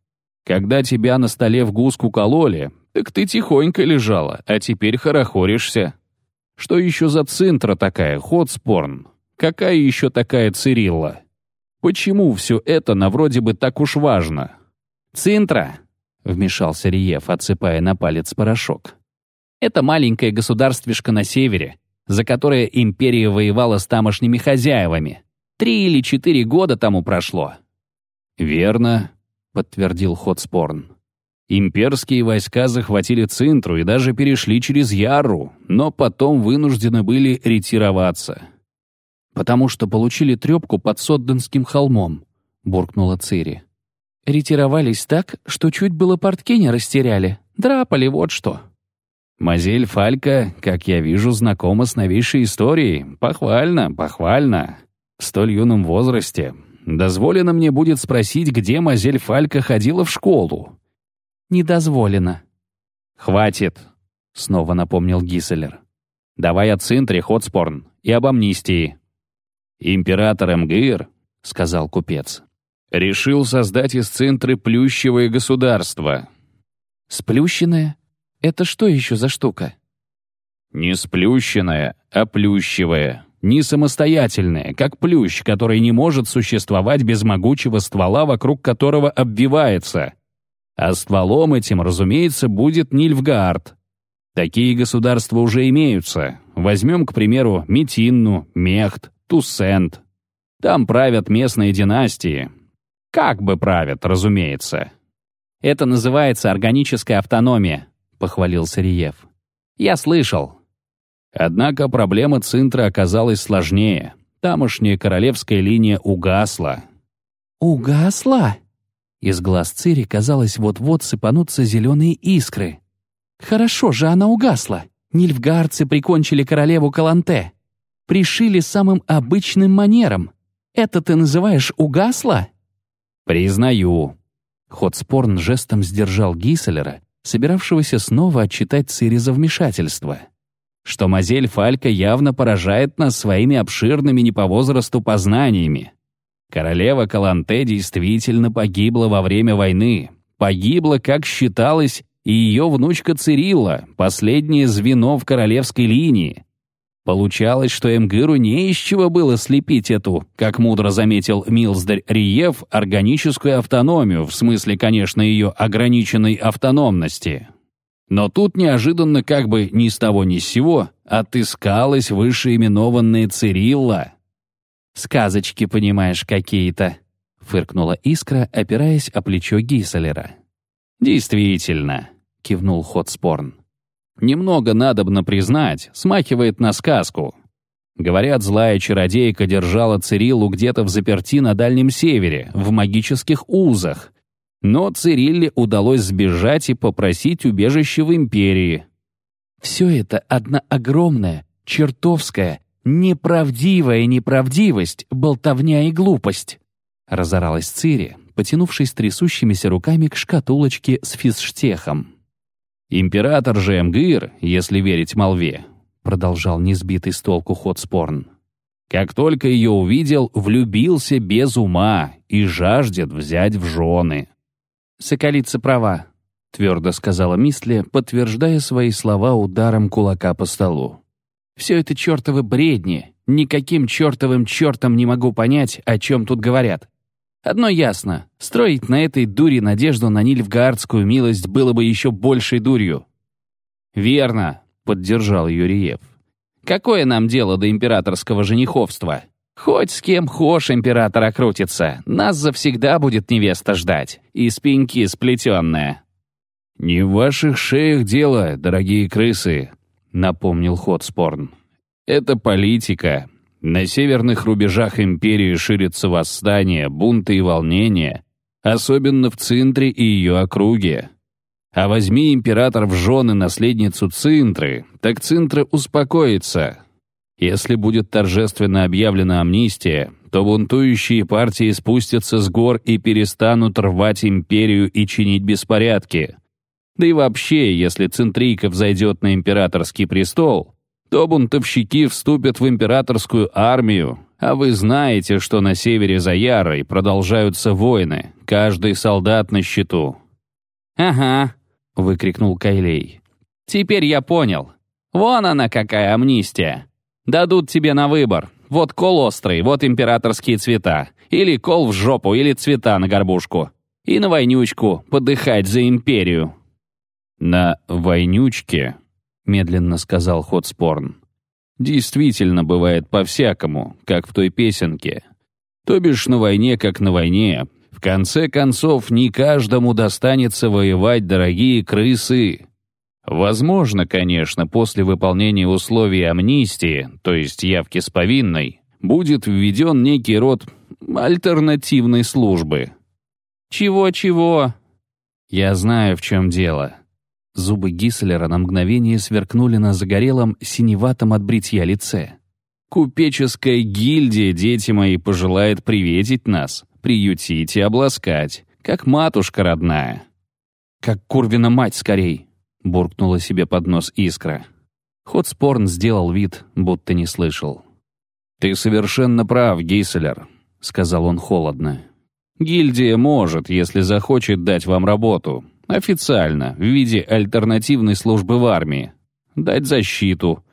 Когда тебя на столе в гуску кололи, так ты тихонько лежала, а теперь хорохоришься. Что еще за цинтра такая, Хотспорн? Какая еще такая Цирилла? Почему все это на вроде бы так уж важно? Цинтра, вмешался Риев, отсыпая на палец порошок. Это маленькое государствишко на севере, за которое империя воевала с тамошними хозяевами. Три или четыре года тому прошло. «Верно», — подтвердил Хотспорн. «Имперские войска захватили Цинтру и даже перешли через Яру, но потом вынуждены были ретироваться». «Потому что получили трепку под Содденским холмом», — буркнула Цири. «Ретировались так, что чуть было портки не растеряли. Драпали, вот что». «Мазель Фалька, как я вижу, знакома с новейшей историей. Похвально, похвально. В столь юном возрасте. Дозволено мне будет спросить, где Мазель Фалька ходила в школу?» «Не дозволено». «Хватит», — снова напомнил Гисселер. «Давай о Цинтре, Хотспорн, и об амнистии». «Император МГИР», — сказал купец, — «решил создать из Цинтры плющевое государство». «Сплющенное? Это что еще за штука?» «Не сплющенное, а плющевое», не самостоятельное, как плющ, который не может существовать без могучего ствола, вокруг которого обвивается. А стволом этим, разумеется, будет Нильфгаард. Такие государства уже имеются. Возьмем, к примеру, Метинну, Мехт, Туссент. Там правят местные династии. Как бы правят, разумеется. «Это называется органическая автономия», — похвалился Риев. «Я слышал, Однако проблема Цинтра оказалась сложнее. Тамошняя королевская линия угасла. «Угасла?» Из глаз Цири, казалось, вот-вот сыпанутся зеленые искры. «Хорошо же она угасла. Нильфгаарцы прикончили королеву Каланте. Пришили самым обычным манером. Это ты называешь угасла?» «Признаю». Ходспорн жестом сдержал Гисселера, собиравшегося снова отчитать Цири за вмешательство что Мазель Фалька явно поражает нас своими обширными не по возрасту познаниями. Королева Каланте действительно погибла во время войны. Погибла, как считалось, и ее внучка Цирилла, последнее звено в королевской линии. Получалось, что Эмгыру не из чего было слепить эту, как мудро заметил Милздарь Риев, органическую автономию, в смысле, конечно, ее ограниченной автономности. Но тут неожиданно как бы ни с того ни с сего отыскалась вышеименованная Цирилла. «Сказочки, понимаешь, какие-то», — фыркнула Искра, опираясь о плечо Гисселера. «Действительно», — кивнул Хотспорн. «Немного надобно признать, смахивает на сказку. Говорят, злая чародейка держала Цириллу где-то в заперти на Дальнем Севере, в магических узах, но Цирилле удалось сбежать и попросить убежище в империи. Все это одна огромная, чертовская, неправдивая неправдивость, болтовня и глупость. Разоралась Цири, потянувшись трясущимися руками к шкатулочке с физштехом. «Император же Эмгир, если верить молве», продолжал несбитый с толку Хотспорн, «как только ее увидел, влюбился без ума и жаждет взять в жены». «Соколица права», — твердо сказала Мистли, подтверждая свои слова ударом кулака по столу. «Все это чертовы бредни. Никаким чертовым чертом не могу понять, о чем тут говорят. Одно ясно — строить на этой дуре надежду на нильфгаардскую милость было бы еще большей дурью». «Верно», — поддержал Юриев. «Какое нам дело до императорского жениховства? Хоть с кем хошь император окрутится, нас завсегда будет невеста ждать, и спинки сплетенная». «Не в ваших шеях дело, дорогие крысы», — напомнил Хотспорн. «Это политика. На северных рубежах империи ширятся восстания, бунты и волнения, особенно в Цинтре и ее округе. А возьми император в жены наследницу Цинтры, так Цинтра успокоится, если будет торжественно объявлена амнистия, то бунтующие партии спустятся с гор и перестанут рвать империю и чинить беспорядки. Да и вообще, если Центрийка взойдет на императорский престол, то бунтовщики вступят в императорскую армию, а вы знаете, что на севере за Ярой продолжаются войны, каждый солдат на счету. «Ага», — выкрикнул Кайлей. «Теперь я понял. Вон она какая амнистия. Дадут тебе на выбор. Вот кол острый, вот императорские цвета. Или кол в жопу, или цвета на горбушку. И на войнючку подыхать за империю». «На войнючке», — медленно сказал Хотспорн, «действительно бывает по-всякому, как в той песенке. То бишь на войне, как на войне. В конце концов, не каждому достанется воевать, дорогие крысы. Возможно, конечно, после выполнения условий амнистии, то есть явки с повинной, будет введен некий род альтернативной службы. Чего-чего? Я знаю, в чем дело. Зубы Гисселера на мгновение сверкнули на загорелом, синеватом от бритья лице. Купеческая гильдия, дети мои, пожелает приветить нас, приютить и обласкать, как матушка родная. Как Курвина мать скорей, буркнула себе под нос искра. Хотспорн сделал вид, будто не слышал. «Ты совершенно прав, Гейселер», — сказал он холодно. «Гильдия может, если захочет, дать вам работу. Официально, в виде альтернативной службы в армии. Дать защиту,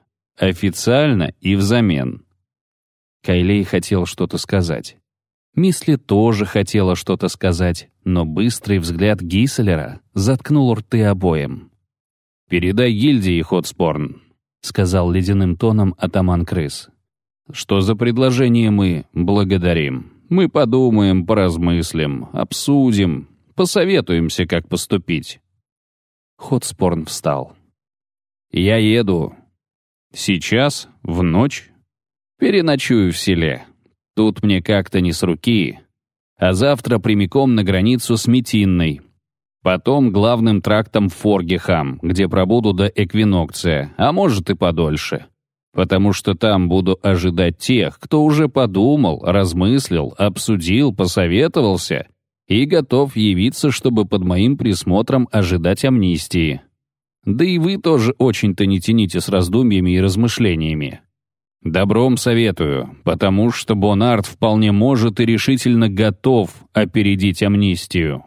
Официально и взамен. Кайлей хотел что-то сказать. Мисли тоже хотела что-то сказать, но быстрый взгляд Гисселера заткнул рты обоим. «Передай гильдии, Хотспорн», — сказал ледяным тоном атаман крыс. «Что за предложение мы благодарим? Мы подумаем, поразмыслим, обсудим, посоветуемся, как поступить». Хотспорн встал. «Я еду. Сейчас, в ночь, переночую в селе. Тут мне как-то не с руки. А завтра прямиком на границу с Метинной. Потом главным трактом в Форгехам, где пробуду до эквинокция, а может и подольше. Потому что там буду ожидать тех, кто уже подумал, размыслил, обсудил, посоветовался и готов явиться, чтобы под моим присмотром ожидать амнистии. Да и вы тоже очень-то не тяните с раздумьями и размышлениями. Добром советую, потому что Бонард вполне может и решительно готов опередить амнистию.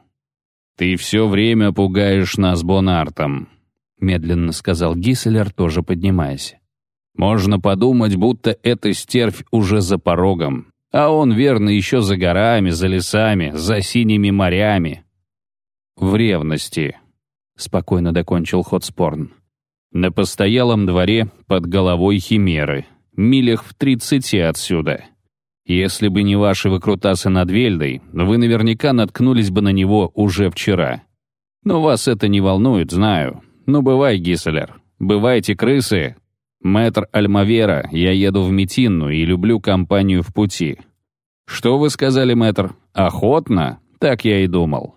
«Ты все время пугаешь нас Бонартом», — медленно сказал Гисселер, тоже поднимаясь. «Можно подумать, будто эта стервь уже за порогом, а он, верно, еще за горами, за лесами, за синими морями». «В ревности», — спокойно докончил Хотспорн. «На постоялом дворе под головой химеры, милях в тридцати отсюда. Если бы не ваши выкрутасы над Вельдой, вы наверняка наткнулись бы на него уже вчера. Но вас это не волнует, знаю. Ну, бывай, Гисселер, бывайте, крысы. Мэтр Альмавера, я еду в Метинну и люблю компанию в пути». «Что вы сказали, мэтр? Охотно?» Так я и думал.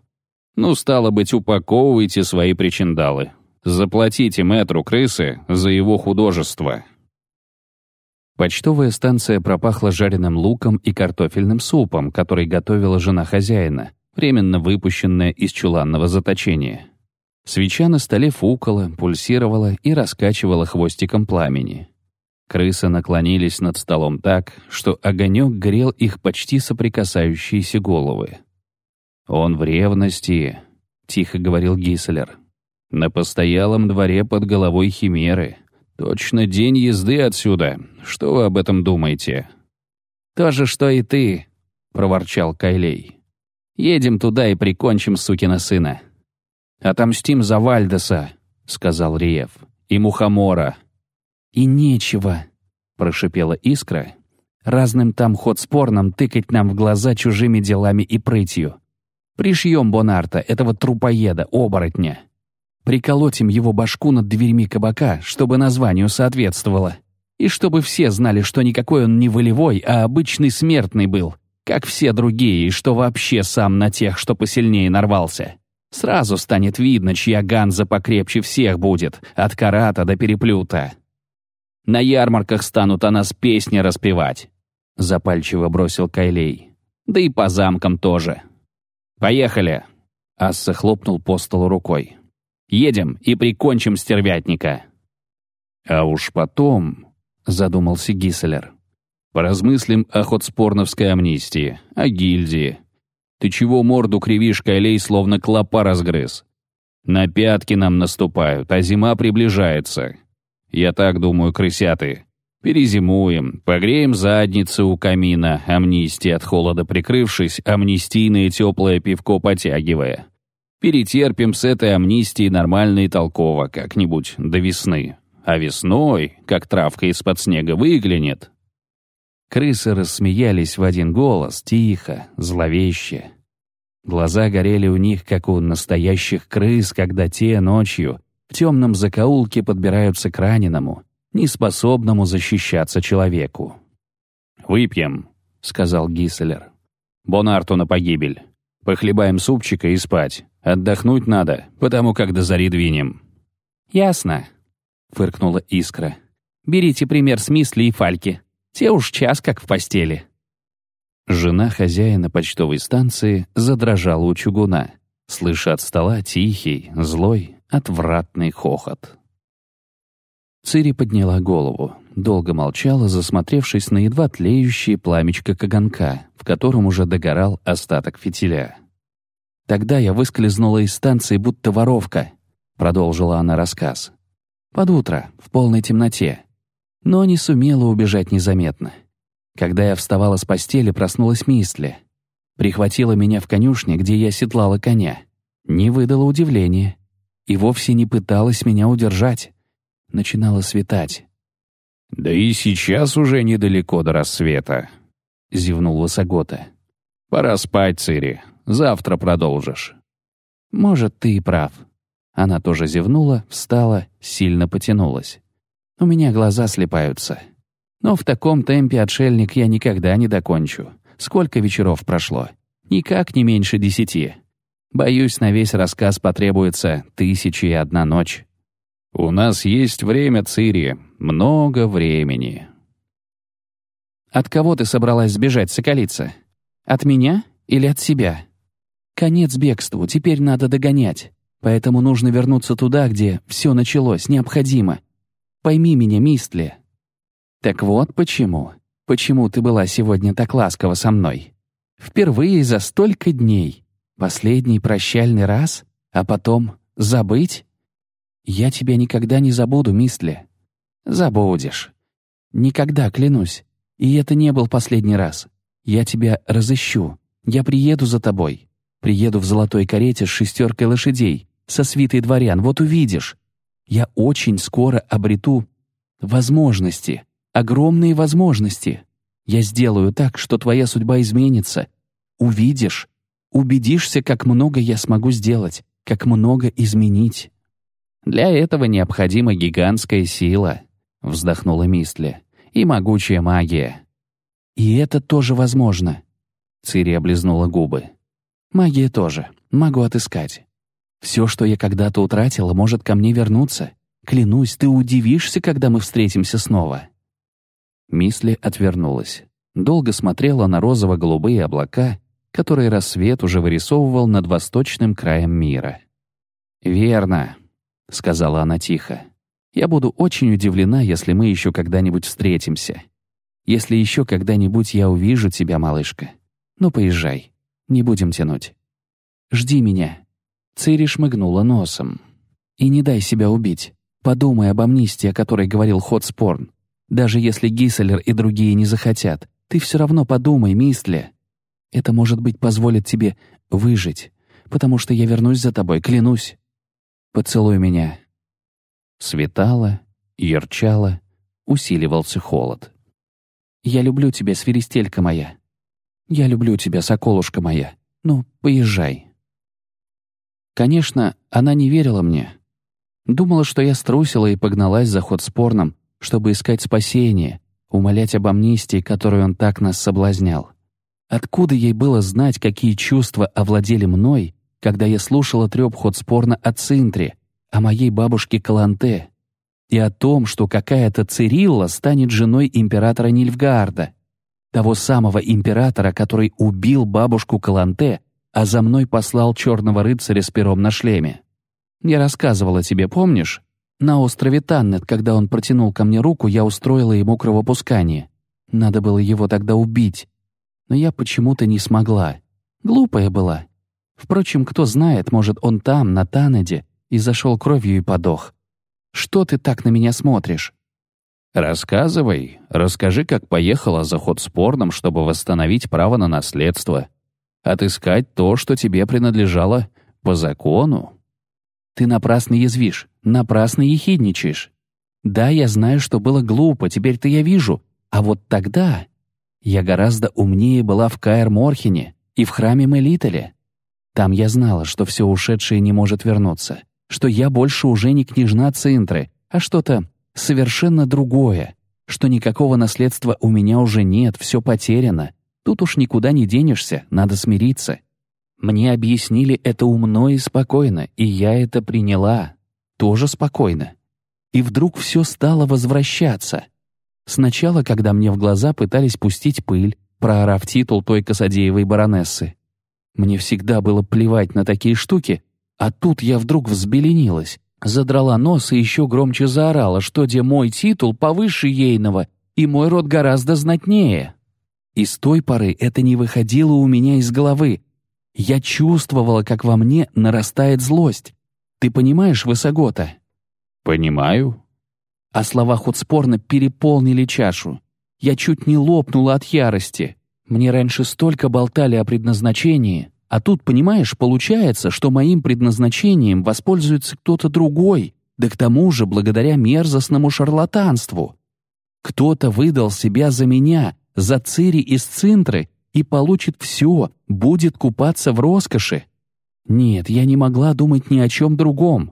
Ну, стало быть, упаковывайте свои причиндалы. Заплатите мэтру крысы за его художество. Почтовая станция пропахла жареным луком и картофельным супом, который готовила жена хозяина, временно выпущенная из чуланного заточения. Свеча на столе фукала, пульсировала и раскачивала хвостиком пламени. Крысы наклонились над столом так, что огонек грел их почти соприкасающиеся головы. «Он в ревности», — тихо говорил Гисселер. «На постоялом дворе под головой химеры. Точно день езды отсюда. Что вы об этом думаете?» «То же, что и ты», — проворчал Кайлей. «Едем туда и прикончим сукина сына». «Отомстим за Вальдеса», — сказал Риев. «И Мухомора». «И нечего», — прошипела Искра. «Разным там ход спорным тыкать нам в глаза чужими делами и прытью. Пришьем Бонарта, этого трупоеда, оборотня. Приколотим его башку над дверьми кабака, чтобы названию соответствовало. И чтобы все знали, что никакой он не волевой, а обычный смертный был, как все другие, и что вообще сам на тех, что посильнее нарвался. Сразу станет видно, чья ганза покрепче всех будет, от карата до переплюта. На ярмарках станут о нас песни распевать», — запальчиво бросил Кайлей. «Да и по замкам тоже». «Поехали!» Асса хлопнул по столу рукой. «Едем и прикончим стервятника!» «А уж потом», — задумался Гисселер, «поразмыслим о ходспорновской амнистии, о гильдии. Ты чего морду кривишь, Кайлей, словно клопа разгрыз? На пятки нам наступают, а зима приближается. Я так думаю, крысяты. Перезимуем, погреем задницы у камина, амнистии от холода прикрывшись, амнистийное теплое пивко потягивая. Перетерпим с этой амнистией нормально и толково как-нибудь до весны. А весной, как травка из-под снега выглянет. Крысы рассмеялись в один голос, тихо, зловеще. Глаза горели у них, как у настоящих крыс, когда те ночью в темном закоулке подбираются к раненому, неспособному защищаться человеку. «Выпьем», — сказал Гисселер. «Бонарту на погибель. Похлебаем супчика и спать. Отдохнуть надо, потому как до зари двинем». «Ясно», — фыркнула Искра. «Берите пример с Мисли и Фальки. Те уж час как в постели». Жена хозяина почтовой станции задрожала у чугуна, слыша от стола тихий, злой, отвратный хохот. Цири подняла голову, долго молчала, засмотревшись на едва тлеющее пламечко каганка, в котором уже догорал остаток фитиля. «Тогда я выскользнула из станции, будто воровка», — продолжила она рассказ. «Под утро, в полной темноте. Но не сумела убежать незаметно. Когда я вставала с постели, проснулась Мистли. Прихватила меня в конюшне, где я седлала коня. Не выдала удивления. И вовсе не пыталась меня удержать начинало светать. «Да и сейчас уже недалеко до рассвета», — зевнул Высогота. «Пора спать, Цири. Завтра продолжишь». «Может, ты и прав». Она тоже зевнула, встала, сильно потянулась. «У меня глаза слепаются. Но в таком темпе отшельник я никогда не докончу. Сколько вечеров прошло? Никак не меньше десяти. Боюсь, на весь рассказ потребуется тысячи и одна ночь». «У нас есть время, Цири, много времени». «От кого ты собралась сбежать, Соколица? От меня или от себя? Конец бегству, теперь надо догонять. Поэтому нужно вернуться туда, где все началось, необходимо. Пойми меня, Мистли». «Так вот почему. Почему ты была сегодня так ласкова со мной? Впервые за столько дней. Последний прощальный раз, а потом забыть?» Я тебя никогда не забуду, Мистли. Забудешь. Никогда, клянусь. И это не был последний раз. Я тебя разыщу. Я приеду за тобой. Приеду в золотой карете с шестеркой лошадей, со свитой дворян, вот увидишь. Я очень скоро обрету возможности, огромные возможности. Я сделаю так, что твоя судьба изменится. Увидишь, убедишься, как много я смогу сделать, как много изменить. «Для этого необходима гигантская сила», — вздохнула Мистли, «и могучая магия». «И это тоже возможно», — Цири облизнула губы. «Магия тоже. Могу отыскать. Все, что я когда-то утратила, может ко мне вернуться. Клянусь, ты удивишься, когда мы встретимся снова». Мисли отвернулась. Долго смотрела на розово-голубые облака, которые рассвет уже вырисовывал над восточным краем мира. «Верно», — сказала она тихо. «Я буду очень удивлена, если мы еще когда-нибудь встретимся. Если еще когда-нибудь я увижу тебя, малышка. Ну, поезжай. Не будем тянуть. Жди меня». Цири шмыгнула носом. «И не дай себя убить. Подумай об амнистии, о которой говорил Хотспорн. Даже если Гисселер и другие не захотят, ты все равно подумай, Мистли. Это, может быть, позволит тебе выжить, потому что я вернусь за тобой, клянусь. Поцелуй меня». Светало, ярчало, усиливался холод. «Я люблю тебя, свиристелька моя. Я люблю тебя, соколушка моя. Ну, поезжай». Конечно, она не верила мне. Думала, что я струсила и погналась за ход спорным, чтобы искать спасение, умолять об амнистии, которой он так нас соблазнял. Откуда ей было знать, какие чувства овладели мной, когда я слушала трёп Хотспорна о Цинтре, о моей бабушке Каланте и о том, что какая-то Цирилла станет женой императора Нильфгаарда, того самого императора, который убил бабушку Каланте, а за мной послал черного рыцаря с пером на шлеме. Я рассказывала тебе, помнишь? На острове Таннет, когда он протянул ко мне руку, я устроила ему кровопускание. Надо было его тогда убить. Но я почему-то не смогла. Глупая была. Впрочем, кто знает, может, он там, на Танеде, и зашел кровью и подох. Что ты так на меня смотришь? «Рассказывай, расскажи, как поехала за ход спорным, чтобы восстановить право на наследство. Отыскать то, что тебе принадлежало по закону». «Ты напрасно язвишь, напрасно ехидничаешь. Да, я знаю, что было глупо, теперь-то я вижу. А вот тогда я гораздо умнее была в Каэр-Морхене и в храме Мелителе. Там я знала, что все ушедшее не может вернуться, что я больше уже не княжна Цинтры, а что-то совершенно другое, что никакого наследства у меня уже нет, все потеряно. Тут уж никуда не денешься, надо смириться. Мне объяснили это умно и спокойно, и я это приняла. Тоже спокойно. И вдруг все стало возвращаться. Сначала, когда мне в глаза пытались пустить пыль, проорав титул той Касадеевой баронессы. Мне всегда было плевать на такие штуки, а тут я вдруг взбеленилась, задрала нос и еще громче заорала, что где мой титул повыше ейного, и мой род гораздо знатнее. И с той поры это не выходило у меня из головы. Я чувствовала, как во мне нарастает злость. Ты понимаешь, Высогота? «Понимаю». А слова Хотспорна переполнили чашу. Я чуть не лопнула от ярости. Мне раньше столько болтали о предназначении, а тут, понимаешь, получается, что моим предназначением воспользуется кто-то другой, да к тому же благодаря мерзостному шарлатанству. Кто-то выдал себя за меня, за Цири из Цинтры, и получит все, будет купаться в роскоши. Нет, я не могла думать ни о чем другом.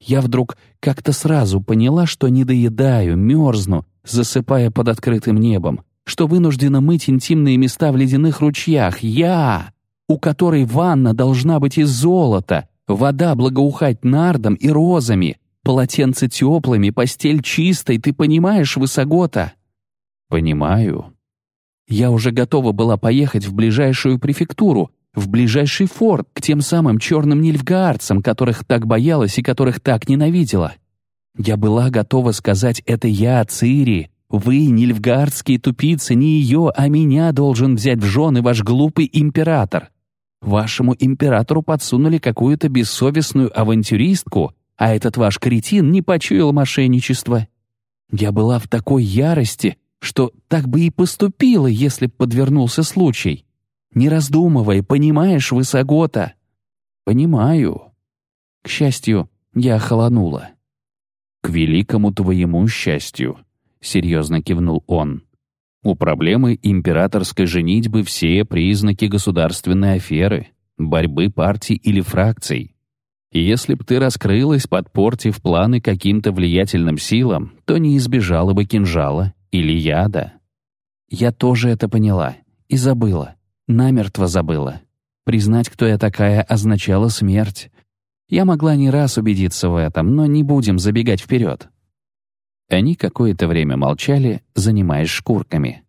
Я вдруг как-то сразу поняла, что не доедаю, мерзну, засыпая под открытым небом, что вынуждена мыть интимные места в ледяных ручьях. Я, у которой ванна должна быть из золота, вода благоухать нардом и розами, полотенце теплыми, постель чистой, ты понимаешь, высогота? Понимаю. Я уже готова была поехать в ближайшую префектуру, в ближайший форт, к тем самым черным нильфгаарцам, которых так боялась и которых так ненавидела. Я была готова сказать «это я, Цири», вы, нильфгаардские тупицы, не ее, а меня должен взять в жены ваш глупый император. Вашему императору подсунули какую-то бессовестную авантюристку, а этот ваш кретин не почуял мошенничество. Я была в такой ярости, что так бы и поступила, если б подвернулся случай. Не раздумывай, понимаешь, высогота?» «Понимаю». К счастью, я охолонула. «К великому твоему счастью», — серьезно кивнул он. «У проблемы императорской женитьбы все признаки государственной аферы, борьбы партий или фракций. Если б ты раскрылась, подпортив планы каким-то влиятельным силам, то не избежала бы кинжала или яда». Я тоже это поняла и забыла. Намертво забыла. Признать, кто я такая, означало смерть. Я могла не раз убедиться в этом, но не будем забегать вперед. Они какое-то время молчали, занимаясь шкурками.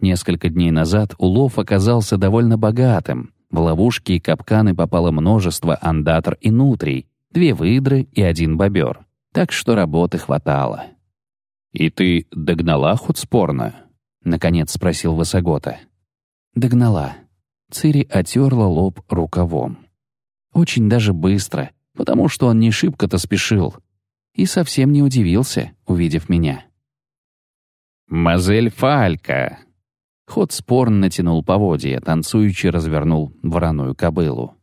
Несколько дней назад улов оказался довольно богатым. В ловушки и капканы попало множество андатр и нутрий, две выдры и один бобер. Так что работы хватало. «И ты догнала Худспорна?» — наконец спросил Высогота. Догнала. Цири отерла лоб рукавом. Очень даже быстро, потому что он не шибко-то спешил. И совсем не удивился, увидев меня. «Мазель Фалька!» Ход спорн натянул поводья, танцуючи развернул вороную кобылу.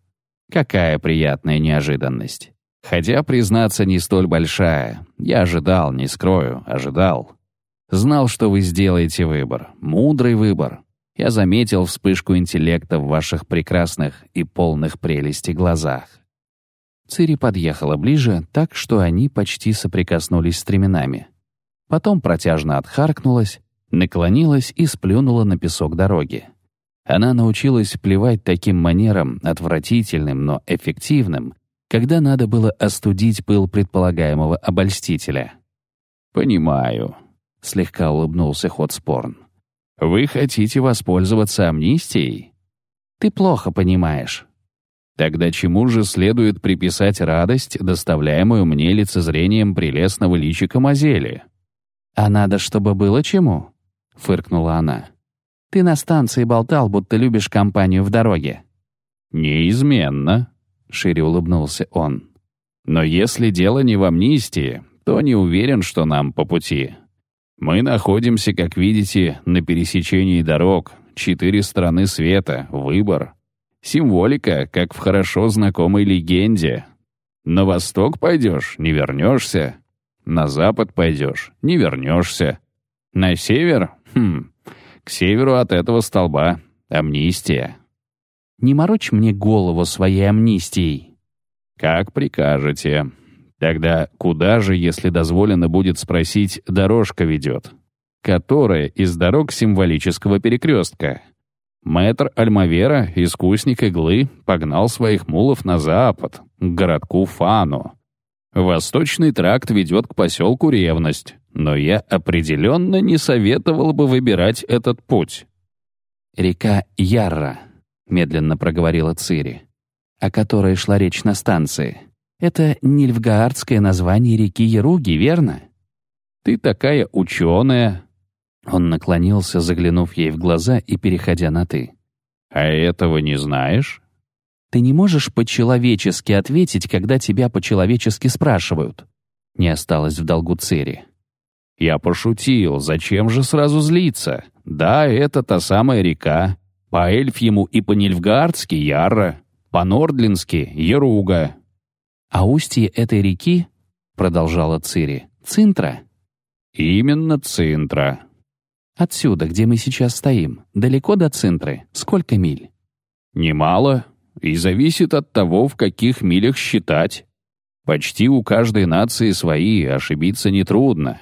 Какая приятная неожиданность. Хотя, признаться, не столь большая. Я ожидал, не скрою, ожидал. Знал, что вы сделаете выбор. Мудрый выбор. Я заметил вспышку интеллекта в ваших прекрасных и полных прелести глазах. Цири подъехала ближе, так что они почти соприкоснулись стременами. Потом протяжно отхаркнулась, наклонилась и сплюнула на песок дороги. Она научилась плевать таким манером, отвратительным, но эффективным, когда надо было остудить пыл предполагаемого обольстителя. «Понимаю», — слегка улыбнулся Хотспорн. Вы хотите воспользоваться амнистией? Ты плохо понимаешь. Тогда чему же следует приписать радость, доставляемую мне лицезрением прелестного личика Мазели? А надо, чтобы было чему? Фыркнула она. Ты на станции болтал, будто любишь компанию в дороге. Неизменно, шире улыбнулся он. Но если дело не в амнистии, то не уверен, что нам по пути. Мы находимся, как видите, на пересечении дорог, четыре страны света, выбор. Символика, как в хорошо знакомой легенде. На восток пойдешь — не вернешься. На запад пойдешь — не вернешься. На север? Хм, к северу от этого столба амнистия. Не морочь мне голову своей амнистией. Как прикажете. Тогда куда же, если дозволено будет спросить, дорожка ведет? Которая из дорог символического перекрестка? Мэтр Альмавера, искусник иглы, погнал своих мулов на запад, к городку Фану. Восточный тракт ведет к поселку Ревность, но я определенно не советовал бы выбирать этот путь. «Река Ярра», — медленно проговорила Цири, о которой шла речь на станции. «Это нильфгаардское название реки Яруги, верно?» «Ты такая ученая», он наклонился, заглянув ей в глаза и переходя на «ты». «А этого не знаешь?» «Ты не можешь по-человечески ответить, когда тебя по-человечески спрашивают?» Не осталось в долгу Цири. «Я пошутил, зачем же сразу злиться? Да, это та самая река. По-эльфьему и по-нильфгаардски — Ярра, по-нордлински — Яруга». «А устье этой реки, — продолжала Цири, — Цинтра?» «Именно Цинтра», Отсюда, где мы сейчас стоим, далеко до Цинтры? Сколько миль? Немало, и зависит от того, в каких милях считать. Почти у каждой нации свои, ошибиться нетрудно.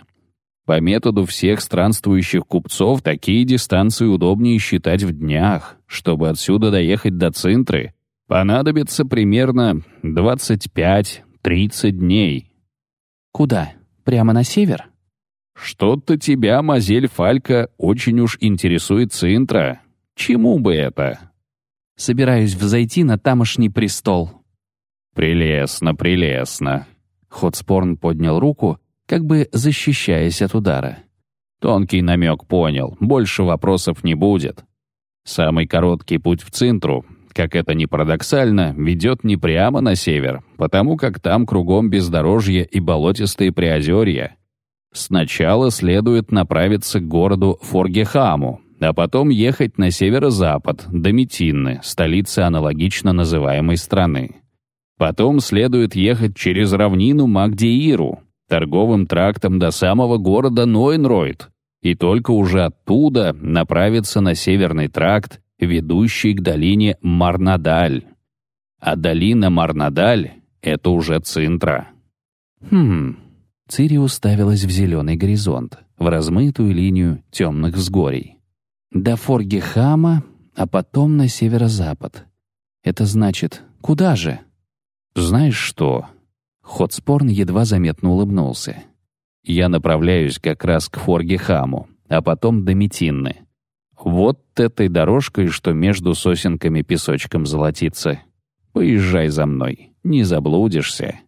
По методу всех странствующих купцов такие дистанции удобнее считать в днях. Чтобы отсюда доехать до Цинтры, понадобится примерно 25-30 дней. Куда? Прямо на север? «Что-то тебя, Мазель Фалька, очень уж интересует Цинтра. Чему бы это?» «Собираюсь взойти на тамошний престол». «Прелестно, прелестно». Хотспорн поднял руку, как бы защищаясь от удара. Тонкий намек понял, больше вопросов не будет. Самый короткий путь в Цинтру, как это ни парадоксально, ведет не прямо на север, потому как там кругом бездорожье и болотистые приозерья. Сначала следует направиться к городу Форгехаму, а потом ехать на северо-запад, до Метинны, столицы аналогично называемой страны. Потом следует ехать через равнину Магдеиру, торговым трактом до самого города Нойнройд, и только уже оттуда направиться на северный тракт, ведущий к долине Марнадаль. А долина Марнадаль — это уже Цинтра. Хм, Цири уставилась в зеленый горизонт, в размытую линию темных взгорий. До Форгехама, а потом на северо-запад. Это значит, куда же? Знаешь что? Хотспорн едва заметно улыбнулся. Я направляюсь как раз к Форгехаму, а потом до Метинны. Вот этой дорожкой, что между сосенками песочком золотится. Поезжай за мной, не заблудишься.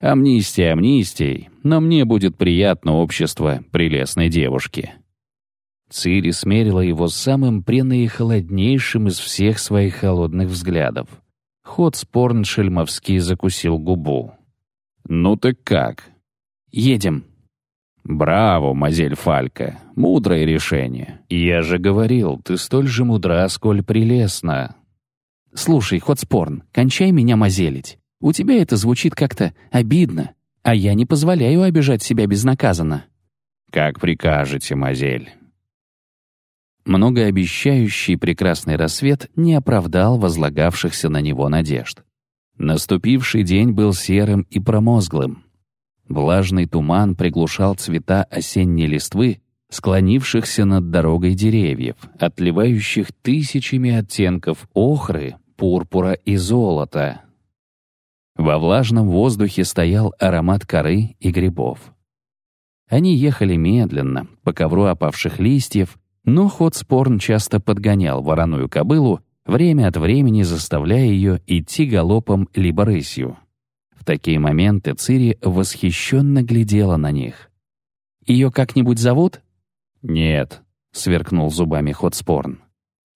Амнистия амнистией, но мне будет приятно общество прелестной девушки». Цири смерила его самым пренаихолоднейшим из всех своих холодных взглядов. Ход спорн шельмовский закусил губу. «Ну так как?» «Едем». «Браво, мазель Фалька, мудрое решение. Я же говорил, ты столь же мудра, сколь прелестна». «Слушай, Хотспорн, кончай меня мазелить. У тебя это звучит как-то обидно, а я не позволяю обижать себя безнаказанно». «Как прикажете, Мазель». Многообещающий прекрасный рассвет не оправдал возлагавшихся на него надежд. Наступивший день был серым и промозглым. Влажный туман приглушал цвета осенней листвы, склонившихся над дорогой деревьев, отливающих тысячами оттенков охры, пурпура и золота, во влажном воздухе стоял аромат коры и грибов. Они ехали медленно, по ковру опавших листьев, но ход спорн часто подгонял вороную кобылу, время от времени заставляя ее идти галопом либо рысью. В такие моменты Цири восхищенно глядела на них. «Ее как-нибудь зовут?» «Нет», — сверкнул зубами Хотспорн.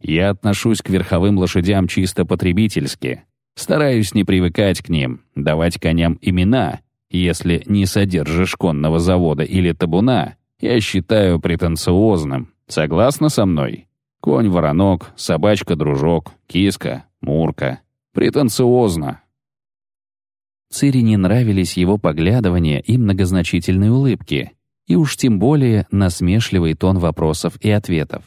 «Я отношусь к верховым лошадям чисто потребительски. Стараюсь не привыкать к ним, давать коням имена, если не содержишь конного завода или табуна, Я считаю претенциозным. Согласна со мной? Конь-воронок, собачка-дружок, киска, мурка. Претенциозно. Цири не нравились его поглядывания и многозначительные улыбки, и уж тем более насмешливый тон вопросов и ответов.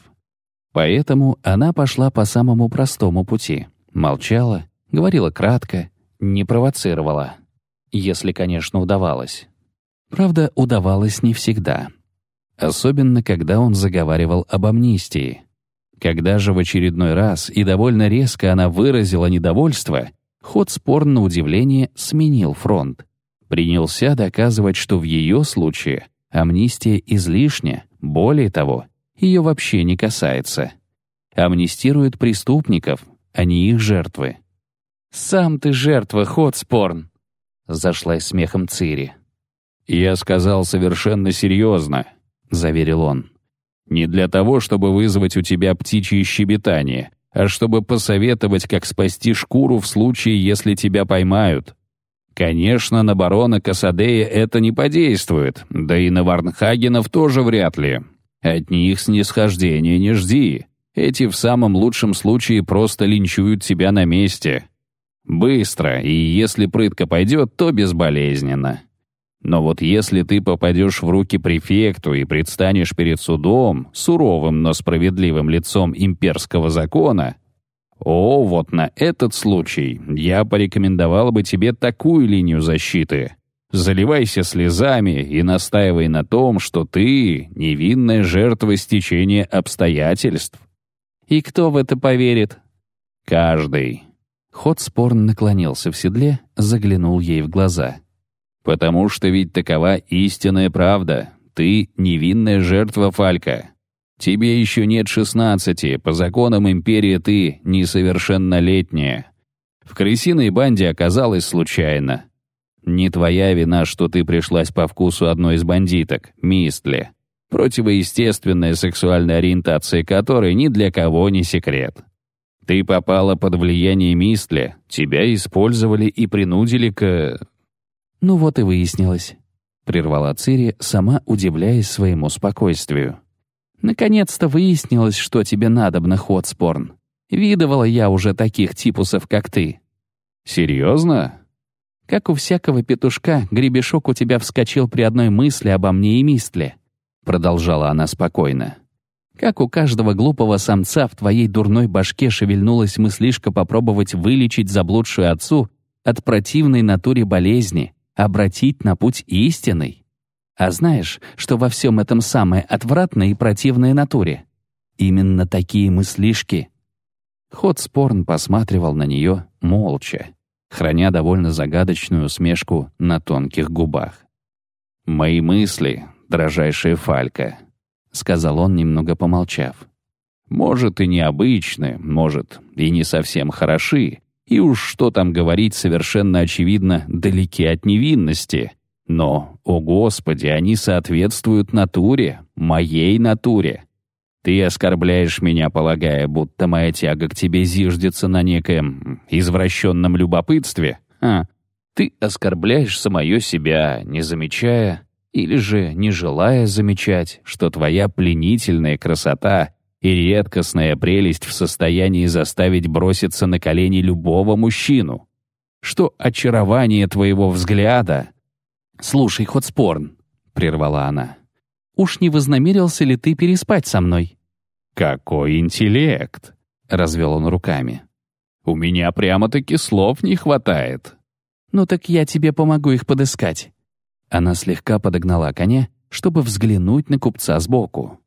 Поэтому она пошла по самому простому пути. Молчала, говорила кратко, не провоцировала. Если, конечно, удавалось. Правда, удавалось не всегда. Особенно, когда он заговаривал об амнистии. Когда же в очередной раз и довольно резко она выразила недовольство, ход спор на удивление сменил фронт. Принялся доказывать, что в ее случае амнистия излишня, более того, ее вообще не касается. Амнистируют преступников, а не их жертвы. «Сам ты жертва, Хотспорн!» — зашлась смехом Цири. «Я сказал совершенно серьезно», — заверил он. Не для того, чтобы вызвать у тебя птичье щебетание, а чтобы посоветовать, как спасти шкуру в случае, если тебя поймают. Конечно, на барона Касадея это не подействует, да и на Варнхагенов тоже вряд ли. От них снисхождения не жди. Эти в самом лучшем случае просто линчуют тебя на месте. Быстро, и если прытко пойдет, то безболезненно. Но вот если ты попадешь в руки префекту и предстанешь перед судом, суровым, но справедливым лицом имперского закона, о, вот на этот случай я порекомендовал бы тебе такую линию защиты. Заливайся слезами и настаивай на том, что ты — невинная жертва стечения обстоятельств. И кто в это поверит? Каждый. Хотспорн наклонился в седле, заглянул ей в глаза — Потому что ведь такова истинная правда. Ты невинная жертва Фалька. Тебе еще нет шестнадцати, по законам империи ты несовершеннолетняя. В крысиной банде оказалось случайно. Не твоя вина, что ты пришлась по вкусу одной из бандиток, Мистли, противоестественная сексуальная ориентация которой ни для кого не секрет. Ты попала под влияние Мистли, тебя использовали и принудили к... «Ну вот и выяснилось», — прервала Цири, сама удивляясь своему спокойствию. «Наконец-то выяснилось, что тебе надобно, Хотспорн. Видывала я уже таких типусов, как ты». «Серьезно?» «Как у всякого петушка, гребешок у тебя вскочил при одной мысли обо мне и Мистле», — продолжала она спокойно. «Как у каждого глупого самца в твоей дурной башке шевельнулась мыслишка попробовать вылечить заблудшую отцу от противной натуре болезни, обратить на путь истинный. А знаешь, что во всем этом самое отвратное и противное натуре? Именно такие мыслишки. Ходспорн посматривал на нее молча, храня довольно загадочную усмешку на тонких губах. «Мои мысли, дрожайшая Фалька», — сказал он, немного помолчав. «Может, и необычны, может, и не совсем хороши, и уж что там говорить, совершенно очевидно, далеки от невинности. Но, о Господи, они соответствуют натуре, моей натуре. Ты оскорбляешь меня, полагая, будто моя тяга к тебе зиждется на некоем извращенном любопытстве. А, ты оскорбляешь самое себя, не замечая или же не желая замечать, что твоя пленительная красота и редкостная прелесть в состоянии заставить броситься на колени любого мужчину. Что очарование твоего взгляда... «Слушай, Хотспорн», — прервала она, — «уж не вознамерился ли ты переспать со мной?» «Какой интеллект!» — развел он руками. «У меня прямо-таки слов не хватает». «Ну так я тебе помогу их подыскать». Она слегка подогнала коня, чтобы взглянуть на купца сбоку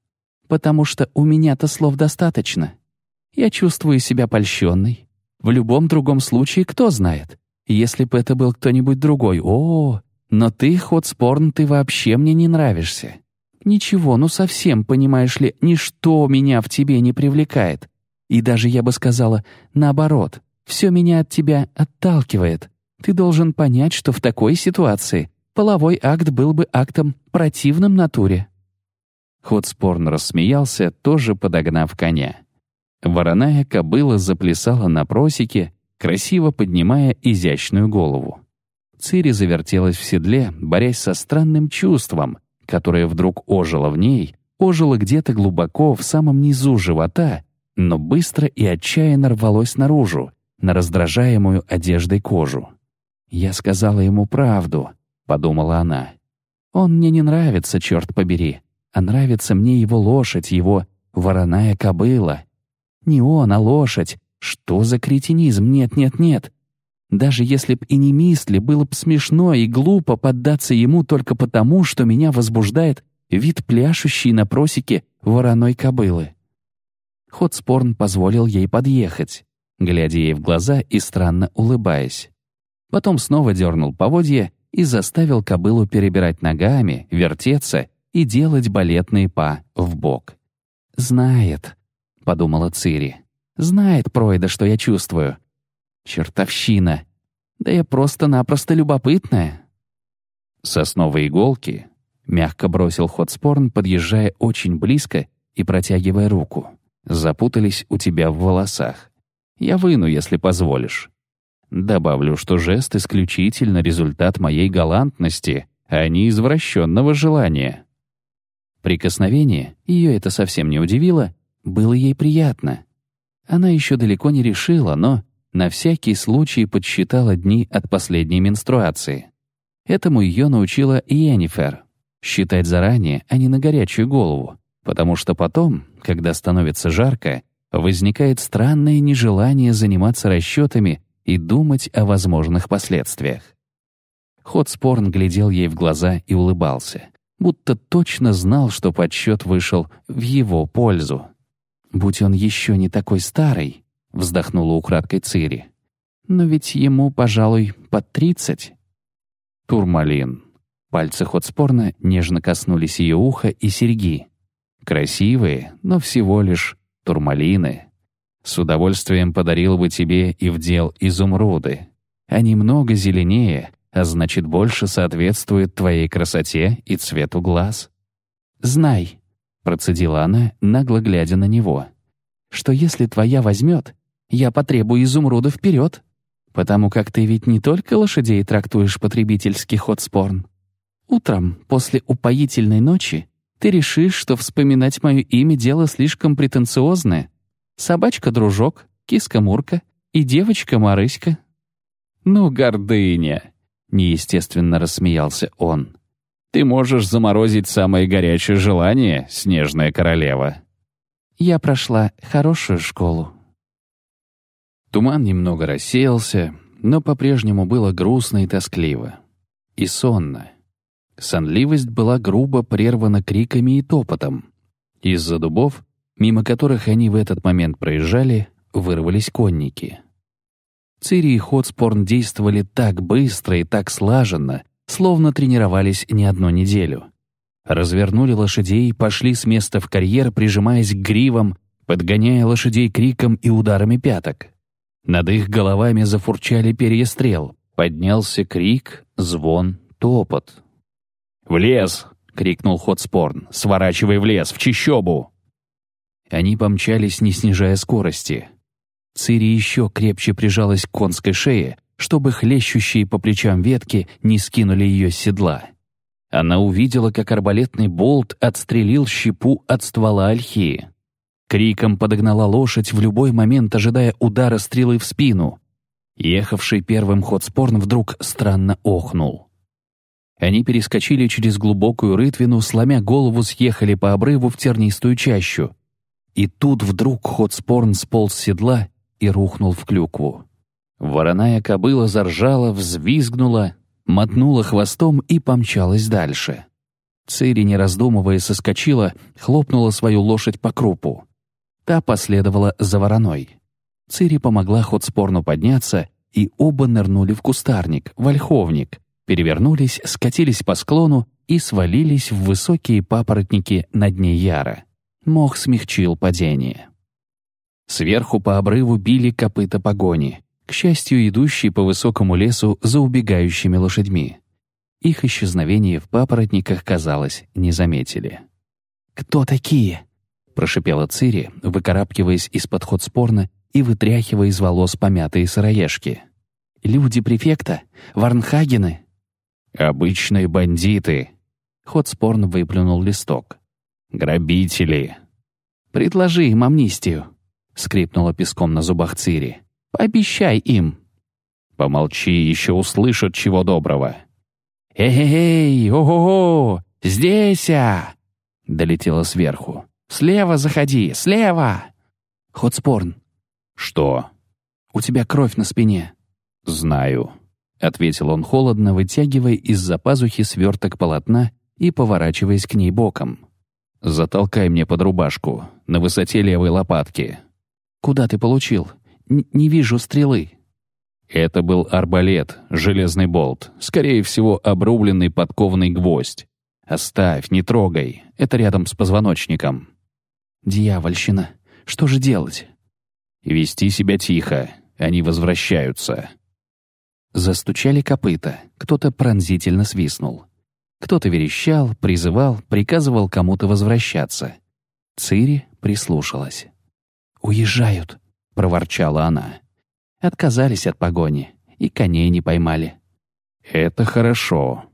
потому что у меня-то слов достаточно. Я чувствую себя польщенной. В любом другом случае, кто знает, если бы это был кто-нибудь другой, о, но ты, Хотспорн, ты вообще мне не нравишься. Ничего, ну совсем, понимаешь ли, ничто меня в тебе не привлекает. И даже, я бы сказала, наоборот, все меня от тебя отталкивает. Ты должен понять, что в такой ситуации половой акт был бы актом противным натуре. Ходспорн рассмеялся, тоже подогнав коня. Вороная кобыла заплясала на просеке, красиво поднимая изящную голову. Цири завертелась в седле, борясь со странным чувством, которое вдруг ожило в ней, ожило где-то глубоко в самом низу живота, но быстро и отчаянно рвалось наружу, на раздражаемую одеждой кожу. «Я сказала ему правду», — подумала она. «Он мне не нравится, черт побери, а нравится мне его лошадь, его вороная кобыла. Не он, а лошадь. Что за кретинизм? Нет, нет, нет. Даже если б и не мисли, было б смешно и глупо поддаться ему только потому, что меня возбуждает вид пляшущей на просеке вороной кобылы. Хотспорн позволил ей подъехать, глядя ей в глаза и странно улыбаясь. Потом снова дернул поводья и заставил кобылу перебирать ногами, вертеться и делать балетные па в бок. «Знает», — подумала Цири. «Знает Пройда, что я чувствую. Чертовщина. Да я просто-напросто любопытная». «Сосновые иголки», — мягко бросил Хотспорн, подъезжая очень близко и протягивая руку. «Запутались у тебя в волосах. Я выну, если позволишь. Добавлю, что жест исключительно результат моей галантности, а не извращенного желания». Прикосновение, ее это совсем не удивило, было ей приятно. Она еще далеко не решила, но на всякий случай подсчитала дни от последней менструации. Этому ее научила Йеннифер. Считать заранее, а не на горячую голову, потому что потом, когда становится жарко, возникает странное нежелание заниматься расчетами и думать о возможных последствиях. Хотспорн глядел ей в глаза и улыбался будто точно знал, что подсчет вышел в его пользу. «Будь он еще не такой старый», — вздохнула украдкой Цири. «Но ведь ему, пожалуй, под тридцать». Турмалин. Пальцы Хотспорна нежно коснулись ее уха и серьги. Красивые, но всего лишь турмалины. С удовольствием подарил бы тебе и вдел изумруды. Они много зеленее, а значит, больше соответствует твоей красоте и цвету глаз. «Знай», — процедила она, нагло глядя на него, «что если твоя возьмет, я потребую изумруда вперед, потому как ты ведь не только лошадей трактуешь потребительский ход спорн. Утром, после упоительной ночи, ты решишь, что вспоминать мое имя дело слишком претенциозное. Собачка-дружок, киска-мурка и девочка-марыська. Ну, гордыня! Неестественно рассмеялся он. «Ты можешь заморозить самое горячее желание, снежная королева». «Я прошла хорошую школу». Туман немного рассеялся, но по-прежнему было грустно и тоскливо. И сонно. Сонливость была грубо прервана криками и топотом. Из-за дубов, мимо которых они в этот момент проезжали, вырвались конники. Цири и Хотспорн действовали так быстро и так слаженно, словно тренировались не одну неделю. Развернули лошадей, пошли с места в карьер, прижимаясь к гривам, подгоняя лошадей криком и ударами пяток. Над их головами зафурчали перья стрел. Поднялся крик, звон, топот. «В лес!» — крикнул Хотспорн. «Сворачивай в лес, в чищобу!» Они помчались, не снижая скорости. Цири еще крепче прижалась к конской шее, чтобы хлещущие по плечам ветки не скинули ее с седла. Она увидела, как арбалетный болт отстрелил щепу от ствола ольхии. Криком подогнала лошадь в любой момент, ожидая удара стрелы в спину. Ехавший первым ход спорн вдруг странно охнул. Они перескочили через глубокую рытвину, сломя голову, съехали по обрыву в тернистую чащу. И тут вдруг ход спорн сполз с седла и рухнул в клюкву. Вороная кобыла заржала, взвизгнула, мотнула хвостом и помчалась дальше. Цири, не раздумывая, соскочила, хлопнула свою лошадь по крупу. Та последовала за вороной. Цири помогла Хотспорну подняться, и оба нырнули в кустарник, в ольховник, перевернулись, скатились по склону и свалились в высокие папоротники на дне яра. Мох смягчил падение. Сверху по обрыву били копыта погони, к счастью, идущие по высокому лесу за убегающими лошадьми. Их исчезновение в папоротниках, казалось, не заметили. «Кто такие?» — прошипела Цири, выкарабкиваясь из-под ход спорна и вытряхивая из волос помятые сыроежки. «Люди префекта? Варнхагены?» «Обычные бандиты», Ходспорн выплюнул листок. «Грабители!» «Предложи им амнистию», — скрипнула песком на зубах Цири. «Пообещай им». «Помолчи, еще услышат чего доброго». «Эй-эй-эй, ого-го, здесь, а!» — долетело сверху. «Слева заходи, слева!» «Ходспорн». «Что?» «У тебя кровь на спине». «Знаю», — ответил он холодно, вытягивая из-за пазухи сверток полотна и поворачиваясь к ней боком. «Затолкай мне под рубашку, на высоте левой лопатки». «Куда ты получил? Н не вижу стрелы». Это был арбалет, железный болт, скорее всего, обрубленный подкованный гвоздь. Оставь, не трогай, это рядом с позвоночником. Дьявольщина, что же делать? Вести себя тихо, они возвращаются. Застучали копыта, кто-то пронзительно свистнул. Кто-то верещал, призывал, приказывал кому-то возвращаться. Цири прислушалась. «Уезжают», — проворчала она. Отказались от погони и коней не поймали. «Это хорошо».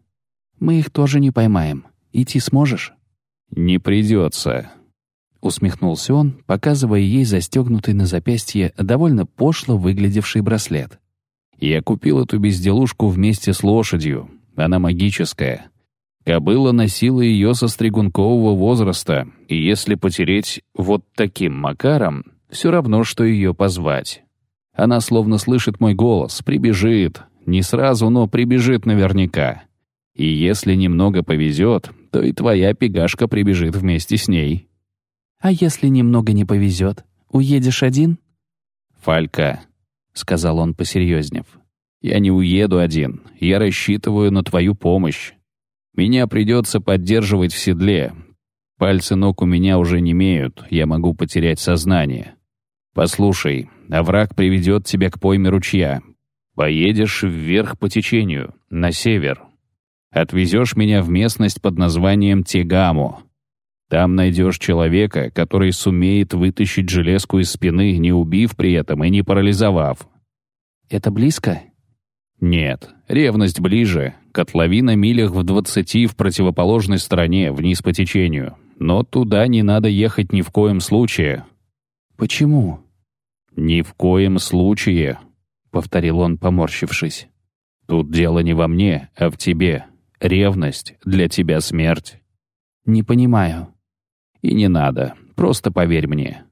«Мы их тоже не поймаем. Идти сможешь?» «Не придется», — усмехнулся он, показывая ей застегнутый на запястье довольно пошло выглядевший браслет. «Я купил эту безделушку вместе с лошадью. Она магическая. Кобыла носила ее со стригункового возраста, и если потереть вот таким макаром, все равно, что ее позвать. Она словно слышит мой голос, прибежит. Не сразу, но прибежит наверняка. И если немного повезет, то и твоя пегашка прибежит вместе с ней. «А если немного не повезет, уедешь один?» «Фалька», — сказал он, посерьезнев, — «я не уеду один. Я рассчитываю на твою помощь. Меня придется поддерживать в седле. Пальцы ног у меня уже не имеют, я могу потерять сознание. Послушай, овраг приведет тебя к пойме ручья. Поедешь вверх по течению, на север. Отвезешь меня в местность под названием Тегаму. Там найдешь человека, который сумеет вытащить железку из спины, не убив при этом и не парализовав. Это близко? Нет, ревность ближе. Котловина милях в двадцати в противоположной стороне, вниз по течению. Но туда не надо ехать ни в коем случае. Почему? Ни в коем случае, повторил он, поморщившись. Тут дело не во мне, а в тебе. Ревность для тебя смерть. Не понимаю. И не надо, просто поверь мне.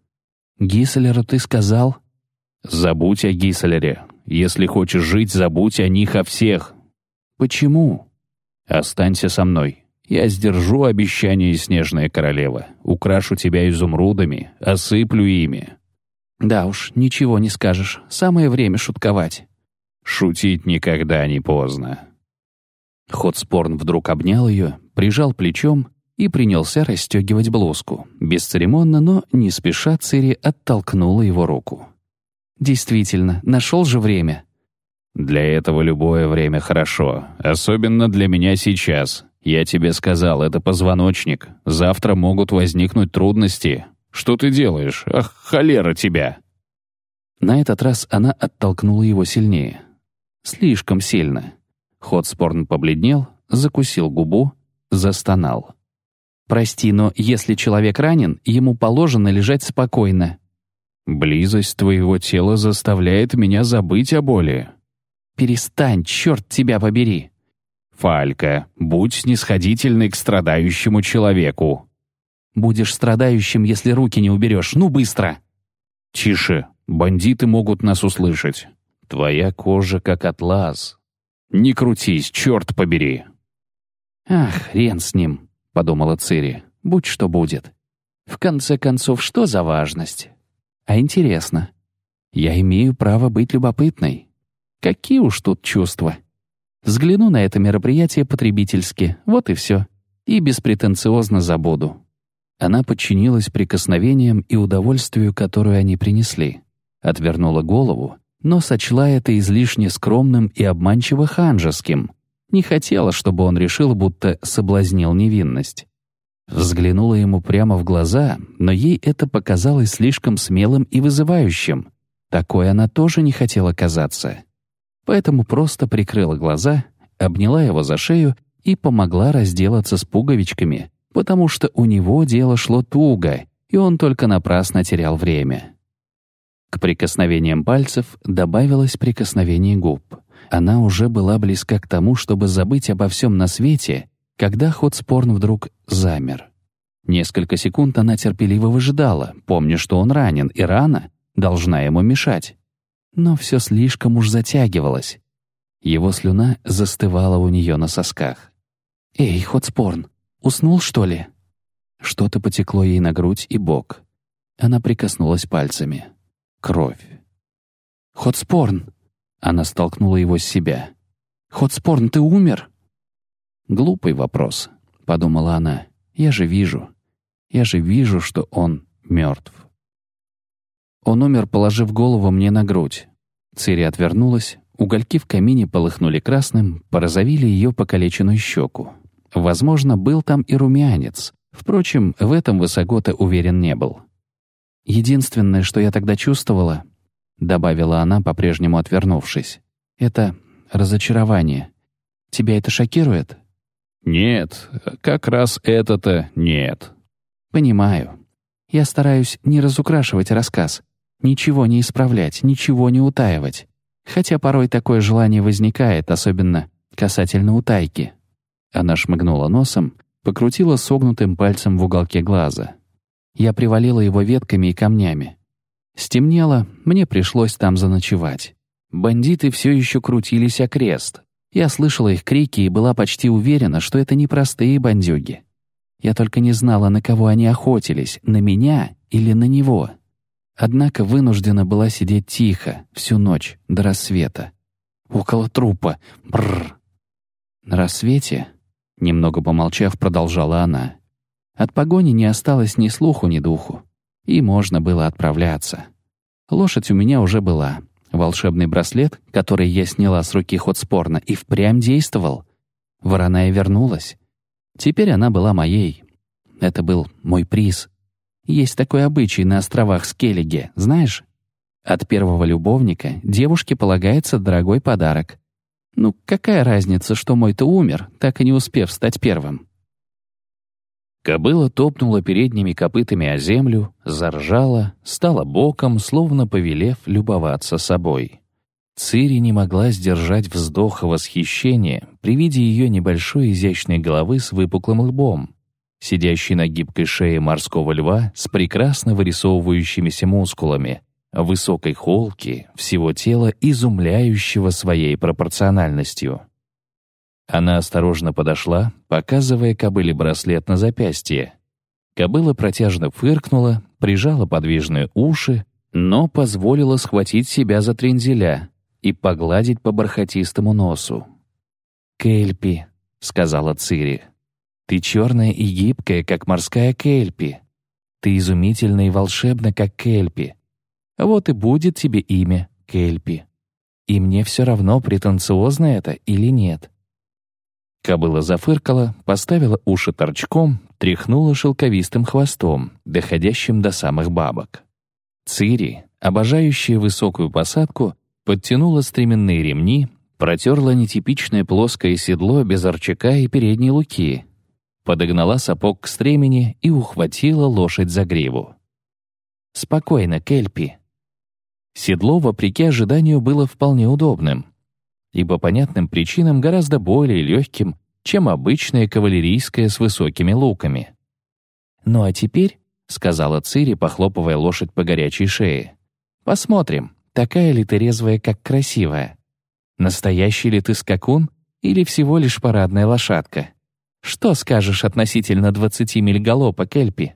Гисселеру ты сказал? Забудь о Гисселере. Если хочешь жить, забудь о них о всех. Почему? Останься со мной. Я сдержу обещание, снежная королева. Украшу тебя изумрудами, осыплю ими. Да уж, ничего не скажешь. Самое время шутковать. Шутить никогда не поздно. Ходспорн вдруг обнял ее, прижал плечом и принялся расстегивать блузку. Бесцеремонно, но не спеша Цири оттолкнула его руку. «Действительно, нашел же время». «Для этого любое время хорошо, особенно для меня сейчас. Я тебе сказал, это позвоночник. Завтра могут возникнуть трудности. Что ты делаешь? Ах, холера тебя!» На этот раз она оттолкнула его сильнее. Слишком сильно. Ходспорн побледнел, закусил губу, застонал. Прости, но если человек ранен, ему положено лежать спокойно. Близость твоего тела заставляет меня забыть о боли. Перестань, черт тебя побери. Фалька, будь снисходительный к страдающему человеку. Будешь страдающим, если руки не уберешь. Ну, быстро. Тише, бандиты могут нас услышать. Твоя кожа как атлас. Не крутись, черт побери. Ах, хрен с ним. — подумала Цири. «Будь что будет. В конце концов, что за важность? А интересно. Я имею право быть любопытной. Какие уж тут чувства. Взгляну на это мероприятие потребительски, вот и все. И беспретенциозно забуду». Она подчинилась прикосновениям и удовольствию, которое они принесли. Отвернула голову, но сочла это излишне скромным и обманчиво ханжеским — не хотела, чтобы он решил, будто соблазнил невинность. Взглянула ему прямо в глаза, но ей это показалось слишком смелым и вызывающим. Такой она тоже не хотела казаться. Поэтому просто прикрыла глаза, обняла его за шею и помогла разделаться с пуговичками, потому что у него дело шло туго, и он только напрасно терял время. К прикосновениям пальцев добавилось прикосновение губ. Она уже была близка к тому, чтобы забыть обо всем на свете, когда Хотспорн вдруг замер. Несколько секунд она терпеливо выжидала, помня, что он ранен, и рана должна ему мешать. Но все слишком уж затягивалось. Его слюна застывала у нее на сосках. «Эй, Хотспорн, уснул, что ли?» Что-то потекло ей на грудь и бок. Она прикоснулась пальцами. Кровь. «Хотспорн!» Она столкнула его с себя. «Хотспорн, ты умер?» «Глупый вопрос», — подумала она. «Я же вижу. Я же вижу, что он мертв». Он умер, положив голову мне на грудь. Цири отвернулась, угольки в камине полыхнули красным, порозовили ее покалеченную щеку. Возможно, был там и румянец. Впрочем, в этом Высогота уверен не был. «Единственное, что я тогда чувствовала», — добавила она, по-прежнему отвернувшись, — «это разочарование. Тебя это шокирует?» «Нет, как раз это-то нет». «Понимаю. Я стараюсь не разукрашивать рассказ, ничего не исправлять, ничего не утаивать. Хотя порой такое желание возникает, особенно касательно утайки». Она шмыгнула носом, покрутила согнутым пальцем в уголке глаза. Я привалила его ветками и камнями. Стемнело, мне пришлось там заночевать. Бандиты все еще крутились окрест. Я слышала их крики и была почти уверена, что это не простые бандюги. Я только не знала, на кого они охотились, на меня или на него. Однако вынуждена была сидеть тихо всю ночь до рассвета. Около трупа. Бррр. На рассвете Немного помолчав, продолжала она. От погони не осталось ни слуху, ни духу. И можно было отправляться. Лошадь у меня уже была. Волшебный браслет, который я сняла с руки Хотспорна, и впрямь действовал. Вороная вернулась. Теперь она была моей. Это был мой приз. Есть такой обычай на островах Скеллиге, знаешь? От первого любовника девушке полагается дорогой подарок. Ну, какая разница, что мой-то умер, так и не успев стать первым? Кобыла топнула передними копытами о землю, заржала, стала боком, словно повелев любоваться собой. Цири не могла сдержать вздоха восхищения при виде ее небольшой изящной головы с выпуклым лбом, сидящей на гибкой шее морского льва с прекрасно вырисовывающимися мускулами, высокой холки, всего тела, изумляющего своей пропорциональностью. Она осторожно подошла, показывая кобыле браслет на запястье. Кобыла протяжно фыркнула, прижала подвижные уши, но позволила схватить себя за трензеля и погладить по бархатистому носу. «Кельпи», — сказала Цири, — «ты черная и гибкая, как морская кельпи. Ты изумительна и волшебна, как кельпи. Вот и будет тебе имя Кельпи. И мне все равно, претенциозно это или нет. Кобыла зафыркала, поставила уши торчком, тряхнула шелковистым хвостом, доходящим до самых бабок. Цири, обожающая высокую посадку, подтянула стременные ремни, протерла нетипичное плоское седло без арчака и передней луки, подогнала сапог к стремени и ухватила лошадь за гриву. «Спокойно, Кельпи», Седло, вопреки ожиданию, было вполне удобным, и по понятным причинам гораздо более легким, чем обычное кавалерийское с высокими луками. «Ну а теперь», — сказала Цири, похлопывая лошадь по горячей шее, «посмотрим, такая ли ты резвая, как красивая. Настоящий ли ты скакун или всего лишь парадная лошадка? Что скажешь относительно двадцати миль галопа, Кельпи?»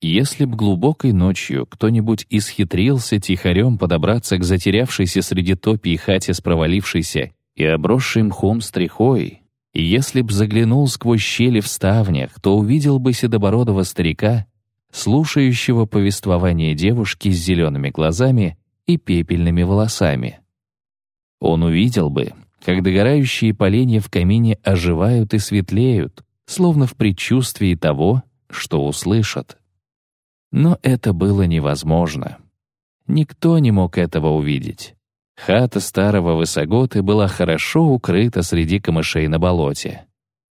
Если б глубокой ночью кто-нибудь исхитрился тихорем подобраться к затерявшейся среди топий хате с провалившейся и обросшей мхом стрихой, и если б заглянул сквозь щели в ставнях, то увидел бы седобородого старика, слушающего повествование девушки с зелеными глазами и пепельными волосами. Он увидел бы, как догорающие поленья в камине оживают и светлеют, словно в предчувствии того, что услышат. Но это было невозможно. Никто не мог этого увидеть. Хата старого высоготы была хорошо укрыта среди камышей на болоте.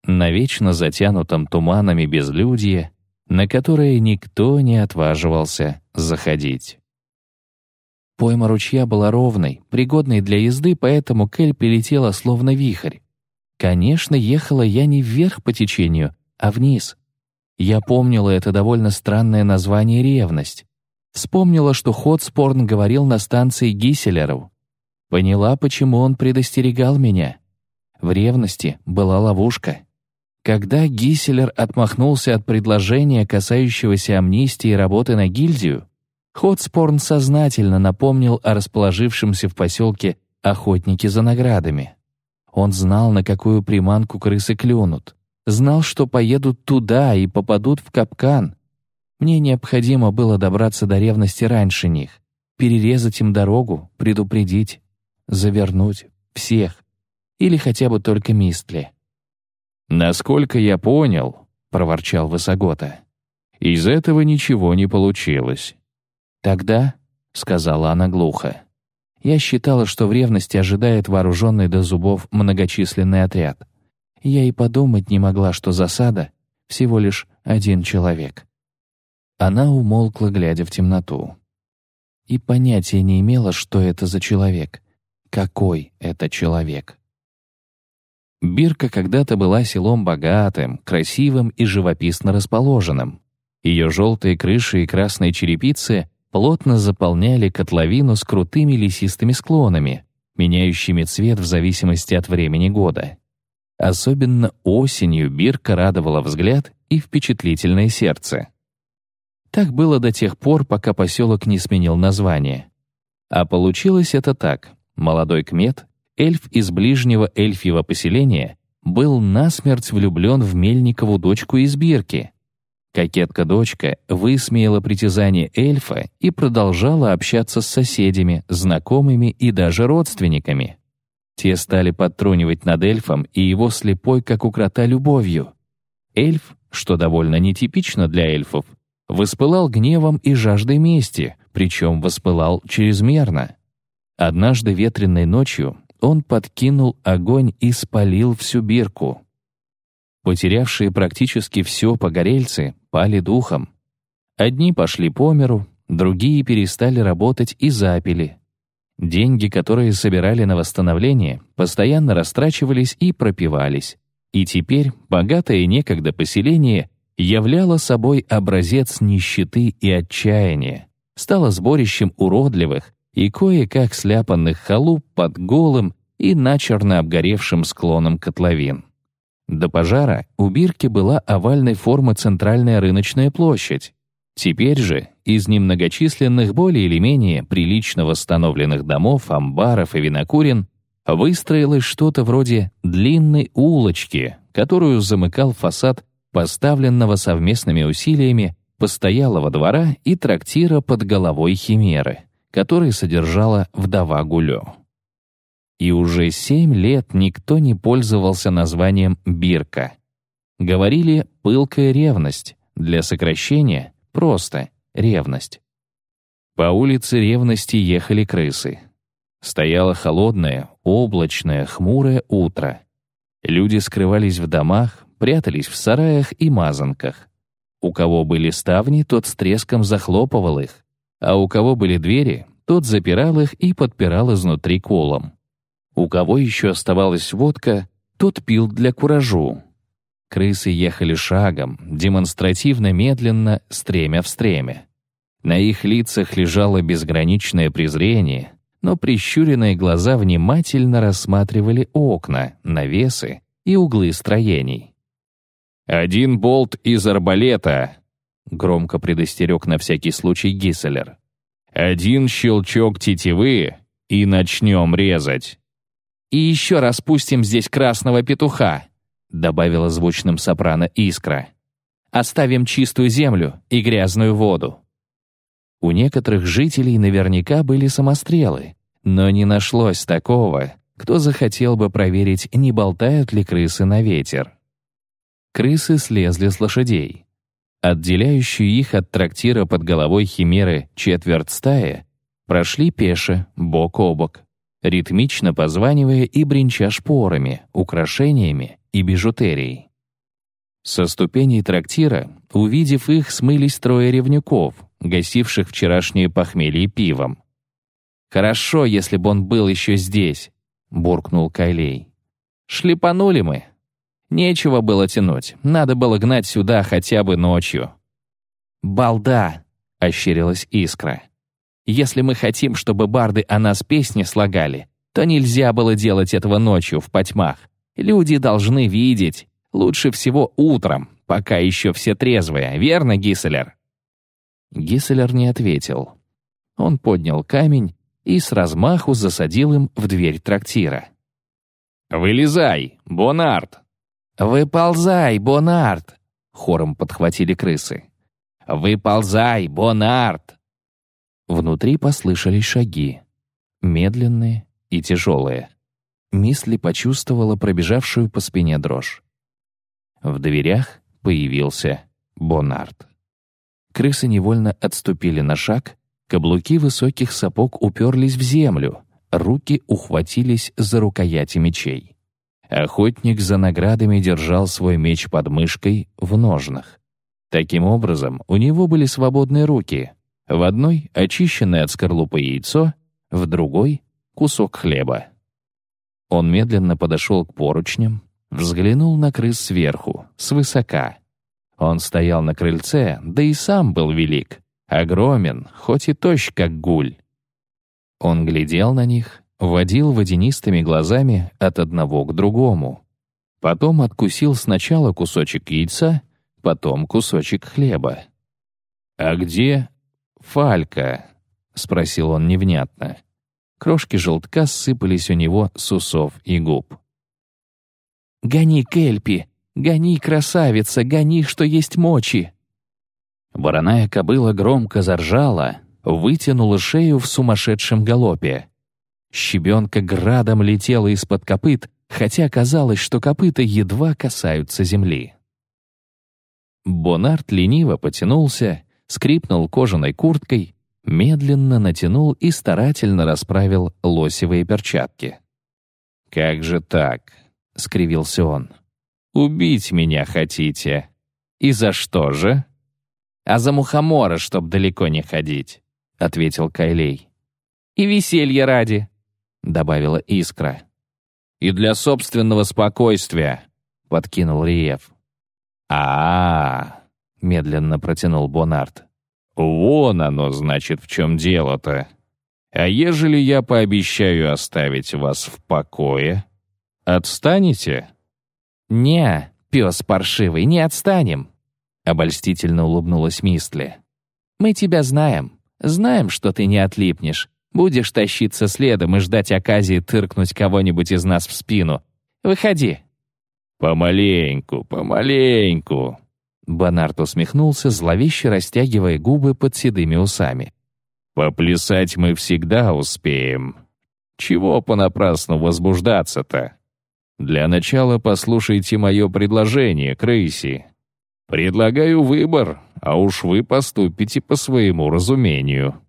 На вечно затянутом туманами безлюдье, на которое никто не отваживался заходить. Пойма ручья была ровной, пригодной для езды, поэтому Кэль летела словно вихрь. Конечно, ехала я не вверх по течению, а вниз. Я помнила это довольно странное название «ревность». Вспомнила, что Хотспорн говорил на станции Гиселеров. Поняла, почему он предостерегал меня. В ревности была ловушка. Когда Гиселер отмахнулся от предложения, касающегося амнистии и работы на гильдию, Хотспорн сознательно напомнил о расположившемся в поселке охотнике за наградами. Он знал, на какую приманку крысы клюнут. Знал, что поедут туда и попадут в капкан. Мне необходимо было добраться до ревности раньше них, перерезать им дорогу, предупредить, завернуть всех. Или хотя бы только Мистли. «Насколько я понял», — проворчал Высогота, — «из этого ничего не получилось. «Тогда», — сказала она глухо, — «я считала, что в ревности ожидает вооруженный до зубов многочисленный отряд. Я и подумать не могла, что засада — всего лишь один человек». Она умолкла, глядя в темноту. И понятия не имела, что это за человек. Какой это человек. Бирка когда-то была селом богатым, красивым и живописно расположенным. Ее желтые крыши и красные черепицы плотно заполняли котловину с крутыми лесистыми склонами, меняющими цвет в зависимости от времени года. Особенно осенью бирка радовала взгляд и впечатлительное сердце. Так было до тех пор, пока поселок не сменил название. А получилось это так. Молодой кмет, эльф из ближнего эльфьего поселения, был насмерть влюблен в Мельникову дочку из Бирки, Кокетка-дочка высмеяла притязание эльфа и продолжала общаться с соседями, знакомыми и даже родственниками. Те стали подтрунивать над эльфом и его слепой, как у крота, любовью. Эльф, что довольно нетипично для эльфов, воспылал гневом и жаждой мести, причем воспылал чрезмерно. Однажды ветреной ночью он подкинул огонь и спалил всю бирку. Потерявшие практически все погорельцы пали духом. Одни пошли по миру, другие перестали работать и запили. Деньги, которые собирали на восстановление, постоянно растрачивались и пропивались. И теперь богатое некогда поселение являло собой образец нищеты и отчаяния, стало сборищем уродливых и кое-как сляпанных халуп под голым и начерно обгоревшим склоном котловин. До пожара у Бирки была овальной формы центральная рыночная площадь. Теперь же из немногочисленных более или менее прилично восстановленных домов, амбаров и винокурен выстроилось что-то вроде длинной улочки, которую замыкал фасад поставленного совместными усилиями постоялого двора и трактира под головой Химеры, который содержала вдова Гулё и уже семь лет никто не пользовался названием «бирка». Говорили «пылкая ревность», для сокращения — просто «ревность». По улице ревности ехали крысы. Стояло холодное, облачное, хмурое утро. Люди скрывались в домах, прятались в сараях и мазанках. У кого были ставни, тот с треском захлопывал их, а у кого были двери, тот запирал их и подпирал изнутри колом. У кого еще оставалась водка, тот пил для куражу. Крысы ехали шагом, демонстративно медленно, стремя в стремя. На их лицах лежало безграничное презрение, но прищуренные глаза внимательно рассматривали окна, навесы и углы строений. «Один болт из арбалета», — громко предостерег на всякий случай Гисселер. «Один щелчок тетивы, и начнем резать». И еще раз пустим здесь красного петуха», — добавила звучным сопрано Искра. «Оставим чистую землю и грязную воду». У некоторых жителей наверняка были самострелы, но не нашлось такого, кто захотел бы проверить, не болтают ли крысы на ветер. Крысы слезли с лошадей. Отделяющую их от трактира под головой химеры четверть стаи прошли пеше, бок о бок. Ритмично позванивая и бренча шпорами, украшениями и бижутерией. Со ступеней трактира, увидев их, смылись трое ревнюков, гасивших вчерашнее похмелье пивом. «Хорошо, если бы он был еще здесь», — буркнул Кайлей. «Шлепанули мы. Нечего было тянуть, надо было гнать сюда хотя бы ночью». «Балда!» — ощерилась Искра. «Если мы хотим, чтобы барды о нас песни слагали, то нельзя было делать этого ночью в потьмах. Люди должны видеть. Лучше всего утром, пока еще все трезвые, верно, Гисселер?» Гисселер не ответил. Он поднял камень и с размаху засадил им в дверь трактира. «Вылезай, Бонард!» «Выползай, Бонард!» — хором подхватили крысы. «Выползай, Бонард!» Внутри послышались шаги. Медленные и тяжелые. Мисли почувствовала пробежавшую по спине дрожь. В дверях появился Бонард. Крысы невольно отступили на шаг, каблуки высоких сапог уперлись в землю, руки ухватились за рукояти мечей. Охотник за наградами держал свой меч под мышкой в ножнах. Таким образом, у него были свободные руки. В одной — очищенное от скорлупы яйцо, в другой — кусок хлеба. Он медленно подошел к поручням, взглянул на крыс сверху, свысока. Он стоял на крыльце, да и сам был велик, огромен, хоть и тощ, как гуль. Он глядел на них, водил водянистыми глазами от одного к другому. Потом откусил сначала кусочек яйца, потом кусочек хлеба. «А где Фалька?» — спросил он невнятно. Крошки желтка сыпались у него с усов и губ. «Гони, Кельпи! Гони, красавица! Гони, что есть мочи!» Вороная кобыла громко заржала, вытянула шею в сумасшедшем галопе. Щебенка градом летела из-под копыт, хотя казалось, что копыта едва касаются земли. Бонарт лениво потянулся, скрипнул кожаной курткой, медленно натянул и старательно расправил лосевые перчатки. «Как же так?» — скривился он. «Убить меня хотите? И за что же?» «А за мухомора, чтоб далеко не ходить», — ответил Кайлей. «И веселье ради», — добавила Искра. «И для собственного спокойствия», — подкинул Риев. «А-а-а», — медленно протянул Бонарт. «Вон оно, значит, в чем дело-то. А ежели я пообещаю оставить вас в покое, отстанете?» «Не, пес паршивый, не отстанем», — обольстительно улыбнулась Мистли. «Мы тебя знаем, знаем, что ты не отлипнешь. Будешь тащиться следом и ждать оказии тыркнуть кого-нибудь из нас в спину. Выходи». «Помаленьку, помаленьку», Бонарт усмехнулся, зловеще растягивая губы под седыми усами. «Поплясать мы всегда успеем. Чего понапрасну возбуждаться-то? Для начала послушайте мое предложение, крыси. Предлагаю выбор, а уж вы поступите по своему разумению».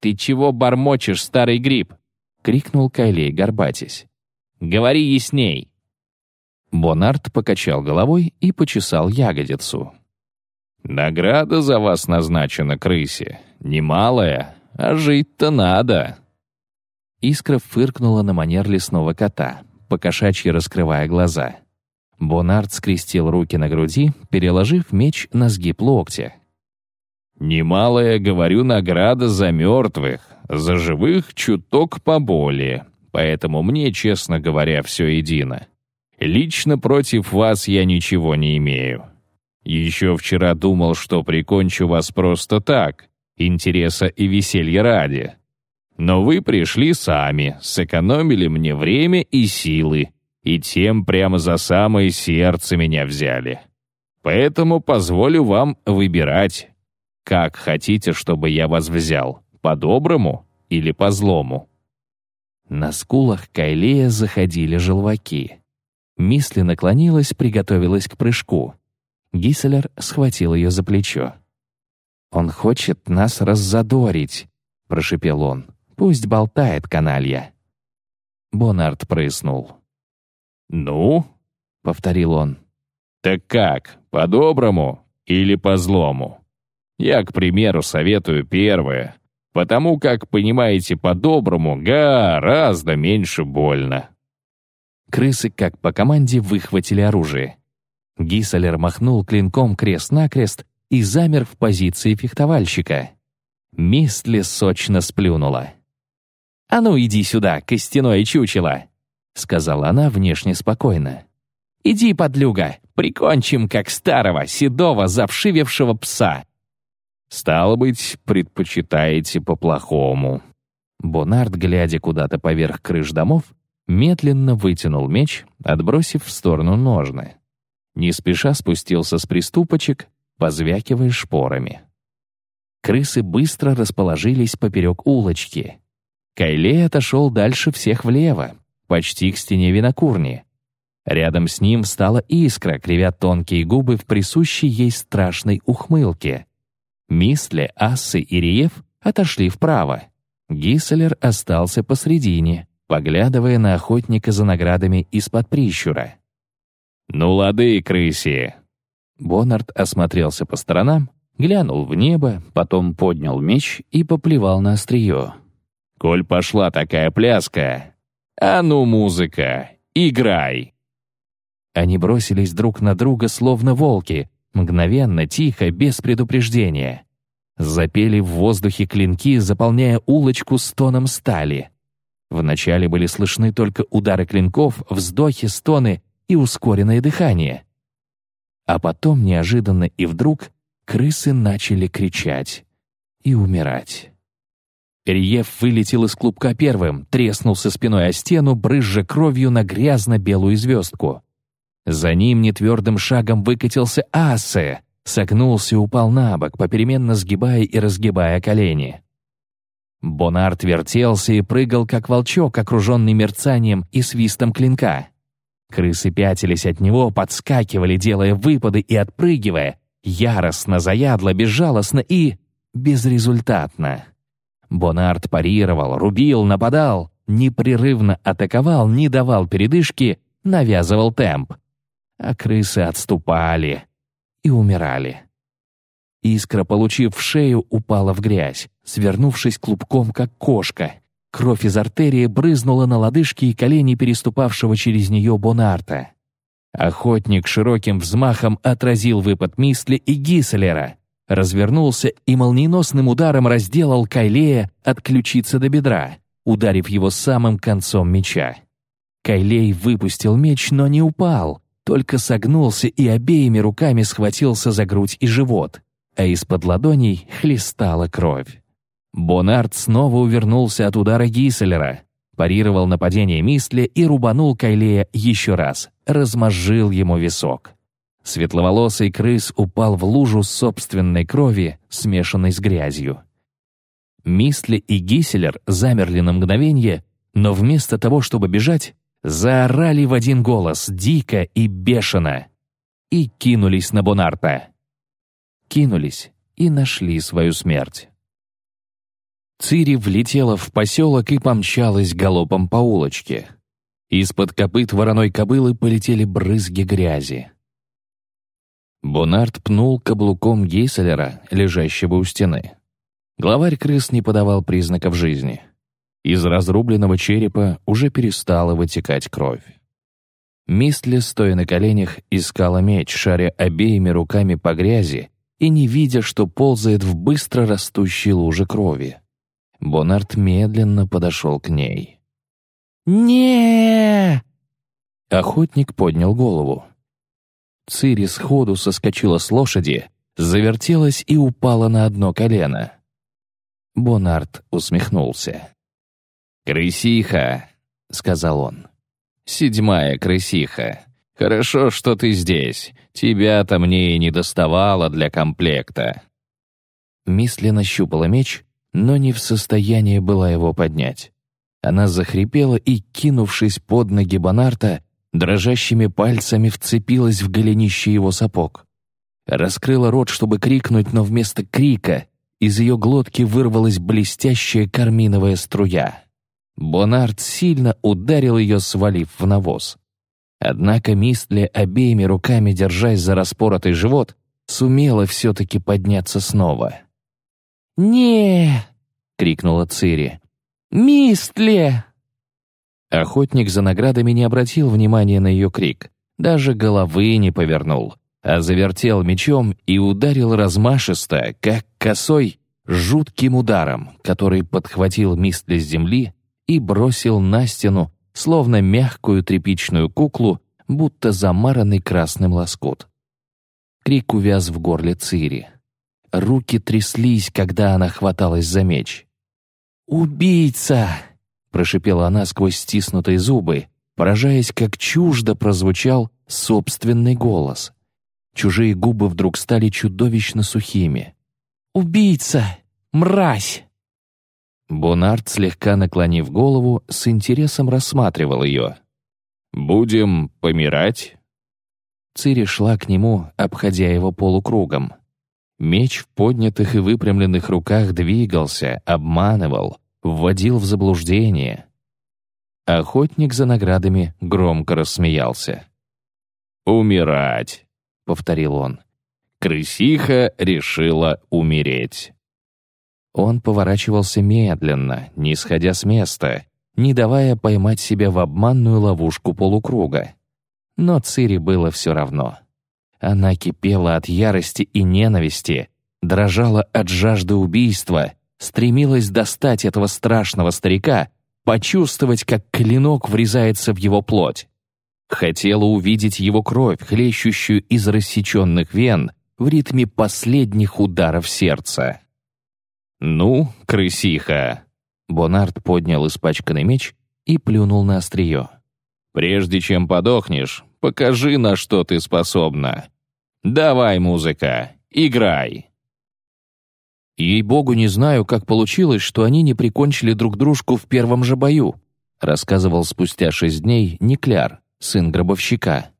«Ты чего бормочешь, старый гриб?» — крикнул Кайлей, горбатясь. «Говори ясней!» Бонарт покачал головой и почесал ягодицу. «Награда за вас назначена, крысе. Немалая, а жить-то надо». Искра фыркнула на манер лесного кота, покошачьи раскрывая глаза. Бонарт скрестил руки на груди, переложив меч на сгиб локтя. «Немалая, говорю, награда за мертвых, за живых чуток поболее, поэтому мне, честно говоря, все едино. Лично против вас я ничего не имею. Еще вчера думал, что прикончу вас просто так, интереса и веселья ради. Но вы пришли сами, сэкономили мне время и силы, и тем прямо за самое сердце меня взяли. Поэтому позволю вам выбирать, как хотите, чтобы я вас взял, по-доброму или по-злому». На скулах Кайлея заходили желваки. Мисли наклонилась, приготовилась к прыжку. Гисселер схватил ее за плечо. «Он хочет нас раззадорить», — прошепел он. «Пусть болтает каналья». Бонарт прояснул. «Ну?» — повторил он. «Так как, по-доброму или по-злому? Я, к примеру, советую первое, потому как, понимаете, по-доброму гораздо меньше больно». Крысы, как по команде, выхватили оружие. Гисселер махнул клинком крест-накрест и замер в позиции фехтовальщика. Мистли сочно сплюнула. «А ну, иди сюда, костяное чучело!» — сказала она внешне спокойно. «Иди, подлюга, прикончим, как старого, седого, завшивевшего пса!» «Стало быть, предпочитаете по-плохому». Бонард, глядя куда-то поверх крыш домов, медленно вытянул меч, отбросив в сторону ножны. Не спеша спустился с приступочек, позвякивая шпорами. Крысы быстро расположились поперек улочки. Кайлей отошел дальше всех влево, почти к стене винокурни. Рядом с ним встала искра, кривя тонкие губы в присущей ей страшной ухмылке. Мисле, Ассы и Риев отошли вправо. Гисселер остался посредине, поглядывая на охотника за наградами из-под прищура. «Ну лады, крыси!» Бонард осмотрелся по сторонам, глянул в небо, потом поднял меч и поплевал на острие. «Коль пошла такая пляска, а ну, музыка, играй!» Они бросились друг на друга, словно волки, мгновенно, тихо, без предупреждения. Запели в воздухе клинки, заполняя улочку стоном стали. Вначале были слышны только удары клинков, вздохи, стоны и ускоренное дыхание. А потом неожиданно и вдруг крысы начали кричать и умирать. Риев вылетел из клубка первым, треснулся спиной о стену, брызжа кровью на грязно-белую звездку. За ним нетвердым шагом выкатился Асе, согнулся и упал на бок, попеременно сгибая и разгибая колени. Бонарт вертелся и прыгал, как волчок, окруженный мерцанием и свистом клинка. Крысы пятились от него, подскакивали, делая выпады и отпрыгивая, яростно, заядло, безжалостно и безрезультатно. Бонарт парировал, рубил, нападал, непрерывно атаковал, не давал передышки, навязывал темп. А крысы отступали и умирали. Искра, получив шею, упала в грязь, свернувшись клубком, как кошка. Кровь из артерии брызнула на лодыжки и колени переступавшего через нее Бонарта. Охотник широким взмахом отразил выпад Мисли и Гисселера, развернулся и молниеносным ударом разделал Кайлея от ключицы до бедра, ударив его самым концом меча. Кайлей выпустил меч, но не упал, только согнулся и обеими руками схватился за грудь и живот, а из-под ладоней хлестала кровь. Бонард снова увернулся от удара Гисселера, парировал нападение Мистли и рубанул Кайлея еще раз, размозжил ему висок. Светловолосый крыс упал в лужу собственной крови, смешанной с грязью. Мистли и Гиселер замерли на мгновение, но вместо того, чтобы бежать, заорали в один голос, дико и бешено, и кинулись на Бонарта. Кинулись и нашли свою смерть. Цири влетела в поселок и помчалась галопом по улочке. Из-под копыт вороной кобылы полетели брызги грязи. Бонард пнул каблуком Гейселера, лежащего у стены. Главарь крыс не подавал признаков жизни. Из разрубленного черепа уже перестала вытекать кровь. Мистли, стоя на коленях, искала меч, шаря обеими руками по грязи и не видя, что ползает в быстро растущей луже крови. Бонард медленно подошел к ней. не Охотник поднял голову. Цири сходу соскочила с лошади, завертелась и упала на одно колено. Бонард усмехнулся. «Крысиха», — сказал он. «Седьмая крысиха. Хорошо, что ты здесь. Тебя-то мне и не доставало для комплекта». Мисли нащупала меч, но не в состоянии была его поднять. Она захрипела и, кинувшись под ноги Бонарта, дрожащими пальцами вцепилась в голенище его сапог. Раскрыла рот, чтобы крикнуть, но вместо крика из ее глотки вырвалась блестящая карминовая струя. Бонард сильно ударил ее, свалив в навоз. Однако Мистли, обеими руками держась за распоротый живот, сумела все-таки подняться снова. Не крикнула Цири. «Мистли!» Охотник за наградами не обратил внимания на ее крик, даже головы не повернул, а завертел мечом и ударил размашисто, как косой, жутким ударом, который подхватил Мистли с земли и бросил на стену, словно мягкую тряпичную куклу, будто замаранный красным лоскут. Крик увяз в горле Цири. Руки тряслись, когда она хваталась за меч. «Убийца!» — прошипела она сквозь стиснутые зубы, поражаясь, как чуждо прозвучал собственный голос. Чужие губы вдруг стали чудовищно сухими. «Убийца! Мразь!» Бонард, слегка наклонив голову, с интересом рассматривал ее. «Будем помирать?» Цири шла к нему, обходя его полукругом. Меч в поднятых и выпрямленных руках двигался, обманывал, вводил в заблуждение. Охотник за наградами громко рассмеялся. «Умирать», — повторил он. «Крысиха решила умереть». Он поворачивался медленно, не сходя с места, не давая поймать себя в обманную ловушку полукруга. Но Цири было все равно. Она кипела от ярости и ненависти, дрожала от жажды убийства, стремилась достать этого страшного старика, почувствовать, как клинок врезается в его плоть. Хотела увидеть его кровь, хлещущую из рассеченных вен в ритме последних ударов сердца. «Ну, крысиха!» Бонард поднял испачканный меч и плюнул на острие. «Прежде чем подохнешь, покажи, на что ты способна. Давай, музыка, играй!» «Ей-богу, не знаю, как получилось, что они не прикончили друг дружку в первом же бою», рассказывал спустя шесть дней Никляр, сын гробовщика.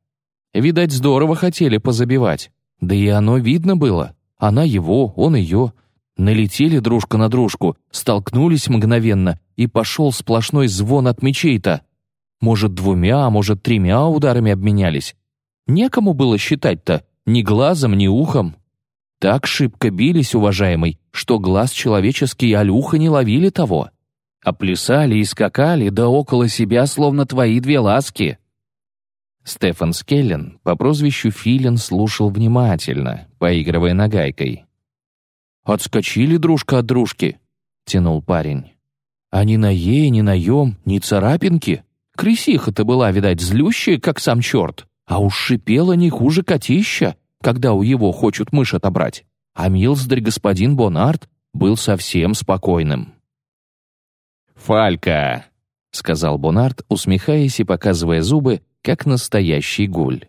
«Видать, здорово хотели позабивать. Да и оно видно было. Она его, он ее. Налетели дружка на дружку, столкнулись мгновенно, и пошел сплошной звон от мечей-то. Может, двумя, а может, тремя ударами обменялись. Некому было считать-то, ни глазом, ни ухом. Так шибко бились, уважаемый, что глаз человеческий алюха не ловили того. А плясали и скакали, да около себя, словно твои две ласки. Стефан Скеллен по прозвищу Филин слушал внимательно, поигрывая нагайкой. «Отскочили дружка от дружки», — тянул парень. «А ни на ей, ни наем, ни царапинки. Крысиха-то была, видать, злющая, как сам черт, а уж шипела не хуже котища, когда у его хочут мышь отобрать. А милздарь господин Бонарт был совсем спокойным». «Фалька», — сказал Бонарт, усмехаясь и показывая зубы, как настоящий гуль.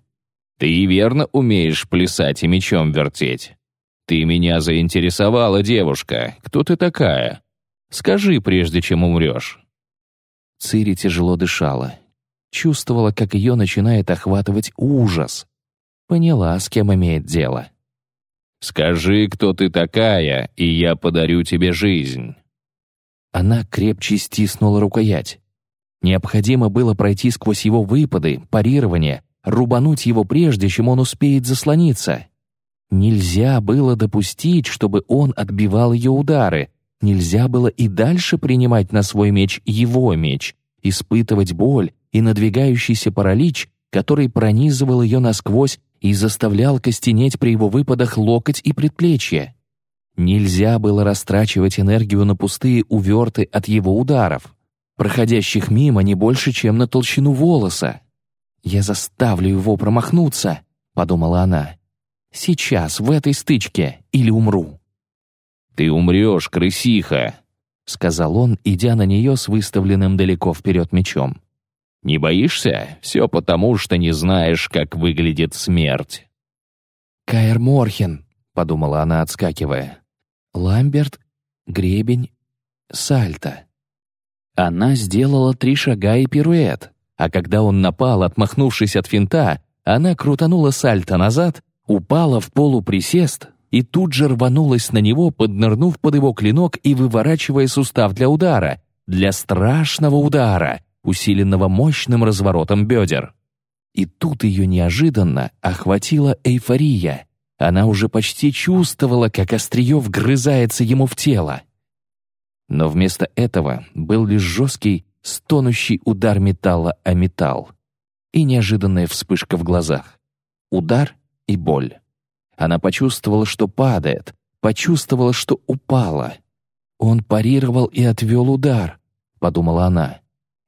«Ты верно умеешь плясать и мечом вертеть?» «Ты меня заинтересовала, девушка. Кто ты такая? Скажи, прежде чем умрешь». Цири тяжело дышала. Чувствовала, как ее начинает охватывать ужас. Поняла, с кем имеет дело. «Скажи, кто ты такая, и я подарю тебе жизнь». Она крепче стиснула рукоять. Необходимо было пройти сквозь его выпады, парирование, рубануть его прежде, чем он успеет заслониться. Нельзя было допустить, чтобы он отбивал ее удары. Нельзя было и дальше принимать на свой меч его меч, испытывать боль и надвигающийся паралич, который пронизывал ее насквозь и заставлял костенеть при его выпадах локоть и предплечье. Нельзя было растрачивать энергию на пустые уверты от его ударов, проходящих мимо не больше, чем на толщину волоса. «Я заставлю его промахнуться», — подумала она. Сейчас, в этой стычке, или умру». «Ты умрешь, крысиха», — сказал он, идя на нее с выставленным далеко вперед мечом. «Не боишься? Все потому, что не знаешь, как выглядит смерть». «Каэр Морхен», — подумала она, отскакивая. «Ламберт, гребень, сальто». Она сделала три шага и пируэт, а когда он напал, отмахнувшись от финта, она крутанула сальто назад упала в полуприсест и тут же рванулась на него, поднырнув под его клинок и выворачивая сустав для удара, для страшного удара, усиленного мощным разворотом бедер. И тут ее неожиданно охватила эйфория. Она уже почти чувствовала, как острие вгрызается ему в тело. Но вместо этого был лишь жесткий, стонущий удар металла о металл и неожиданная вспышка в глазах. Удар и боль. Она почувствовала, что падает, почувствовала, что упала. «Он парировал и отвел удар», — подумала она.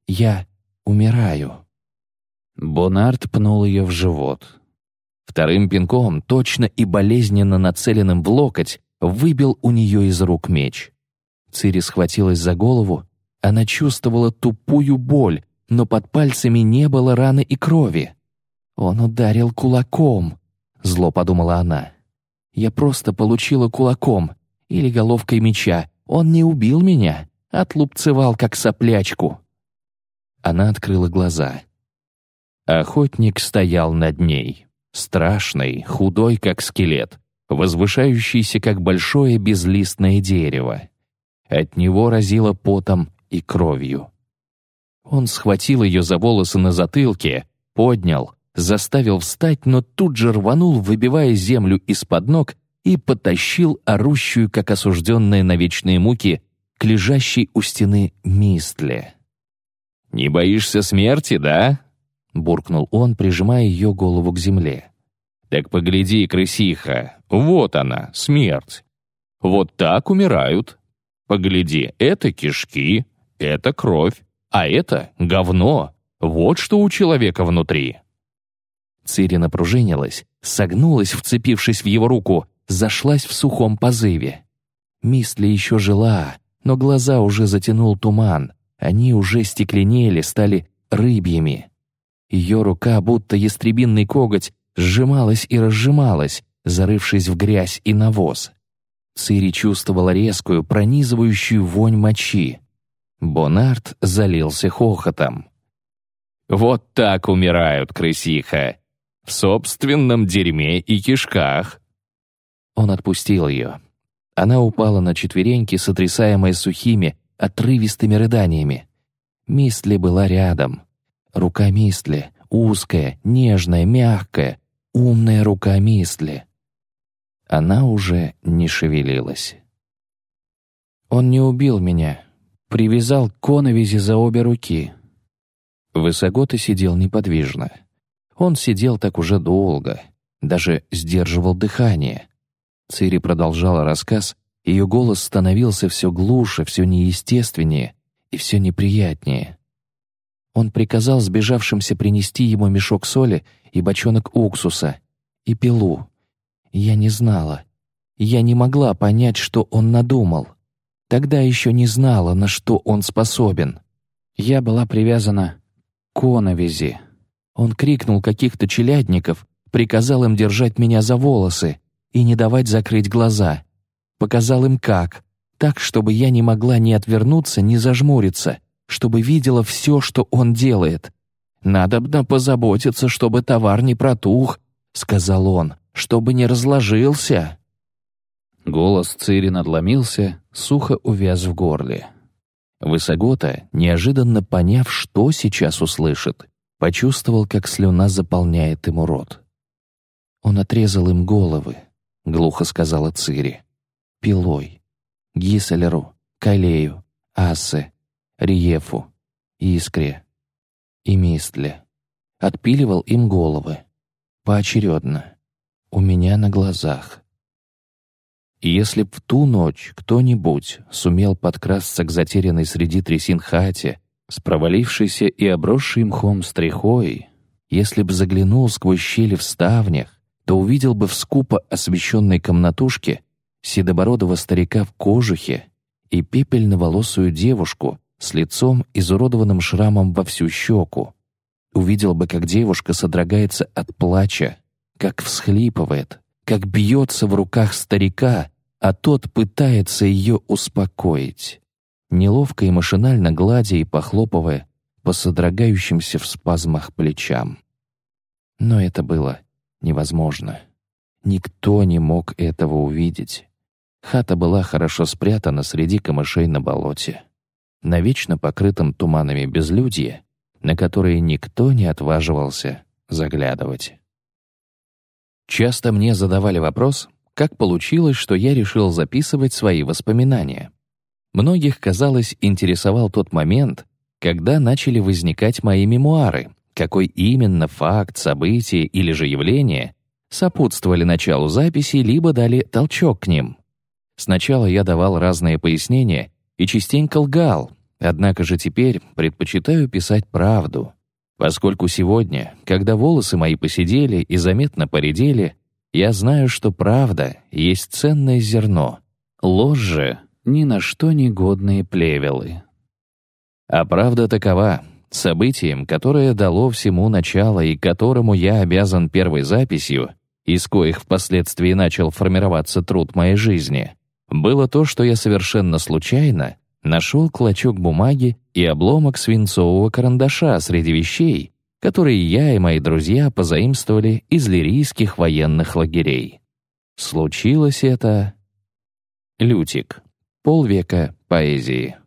«Я умираю». Бонард пнул ее в живот. Вторым пинком, точно и болезненно нацеленным в локоть, выбил у нее из рук меч. Цири схватилась за голову. Она чувствовала тупую боль, но под пальцами не было раны и крови. «Он ударил кулаком», — зло подумала она. «Я просто получила кулаком или головкой меча. Он не убил меня, отлупцевал как соплячку». Она открыла глаза. Охотник стоял над ней, страшный, худой, как скелет, возвышающийся, как большое безлистное дерево. От него разило потом и кровью. Он схватил ее за волосы на затылке, поднял, заставил встать, но тут же рванул, выбивая землю из-под ног и потащил орущую, как осужденная на вечные муки, к лежащей у стены Мистле. «Не боишься смерти, да?» — буркнул он, прижимая ее голову к земле. «Так погляди, крысиха, вот она, смерть. Вот так умирают. Погляди, это кишки, это кровь, а это говно. Вот что у человека внутри». Цири напружинилась, согнулась, вцепившись в его руку, зашлась в сухом позыве. Мистли еще жила, но глаза уже затянул туман, они уже стекленели, стали рыбьими. Ее рука, будто ястребинный коготь, сжималась и разжималась, зарывшись в грязь и навоз. Цири чувствовала резкую, пронизывающую вонь мочи. Бонарт залился хохотом. «Вот так умирают, крысиха! В собственном дерьме и кишках!» Он отпустил ее. Она упала на четвереньки, сотрясаемая сухими, отрывистыми рыданиями. Мистли была рядом. Рука Мистли, узкая, нежная, мягкая, умная рука Мистли. Она уже не шевелилась. «Он не убил меня», привязал к коновизи за обе руки. Высогота сидел неподвижно. Он сидел так уже долго, даже сдерживал дыхание. Цири продолжала рассказ, ее голос становился все глуше, все неестественнее и все неприятнее. Он приказал сбежавшимся принести ему мешок соли и бочонок уксуса, и пилу. Я не знала. Я не могла понять, что он надумал. Тогда еще не знала, на что он способен. Я была привязана к коновизи. Он крикнул каких-то челядников, приказал им держать меня за волосы и не давать закрыть глаза. Показал им как, так, чтобы я не могла ни отвернуться, ни зажмуриться, чтобы видела все, что он делает. «Надобно позаботиться, чтобы товар не протух», — сказал он, — «чтобы не разложился». Голос Цири надломился, сухо увяз в горле. Высогота, неожиданно поняв, что сейчас услышит, почувствовал, как слюна заполняет ему рот. «Он отрезал им головы», — глухо сказала Цири. «Пилой. Гиселеру, Калею, Ассе, Риефу, Искре и Мистле. Отпиливал им головы. Поочередно. У меня на глазах. Если б в ту ночь кто-нибудь сумел подкрасться к затерянной среди трясин хате, с провалившейся и обросшей мхом стрихой, если б заглянул сквозь щели в ставнях, то увидел бы в скупо освещенной комнатушке седобородого старика в кожухе и пепельноволосую девушку с лицом, изуродованным шрамом во всю щеку. Увидел бы, как девушка содрогается от плача, как всхлипывает, как бьется в руках старика, а тот пытается ее успокоить, неловко и машинально гладя и похлопывая по содрогающимся в спазмах плечам. Но это было невозможно. Никто не мог этого увидеть. Хата была хорошо спрятана среди камышей на болоте. на вечно покрытом туманами безлюдье, на которые никто не отваживался заглядывать. Часто мне задавали вопрос, как получилось, что я решил записывать свои воспоминания. Многих, казалось, интересовал тот момент, когда начали возникать мои мемуары, какой именно факт, событие или же явление сопутствовали началу записи либо дали толчок к ним. Сначала я давал разные пояснения и частенько лгал, однако же теперь предпочитаю писать правду, поскольку сегодня, когда волосы мои посидели и заметно поредели, я знаю, что правда есть ценное зерно, ложь же — ни на что не годные плевелы. А правда такова, событием, которое дало всему начало и которому я обязан первой записью, из коих впоследствии начал формироваться труд моей жизни, было то, что я совершенно случайно нашел клочок бумаги и обломок свинцового карандаша среди вещей, которые я и мои друзья позаимствовали из лирийских военных лагерей. Случилось это... Лютик. Полвека поэзии.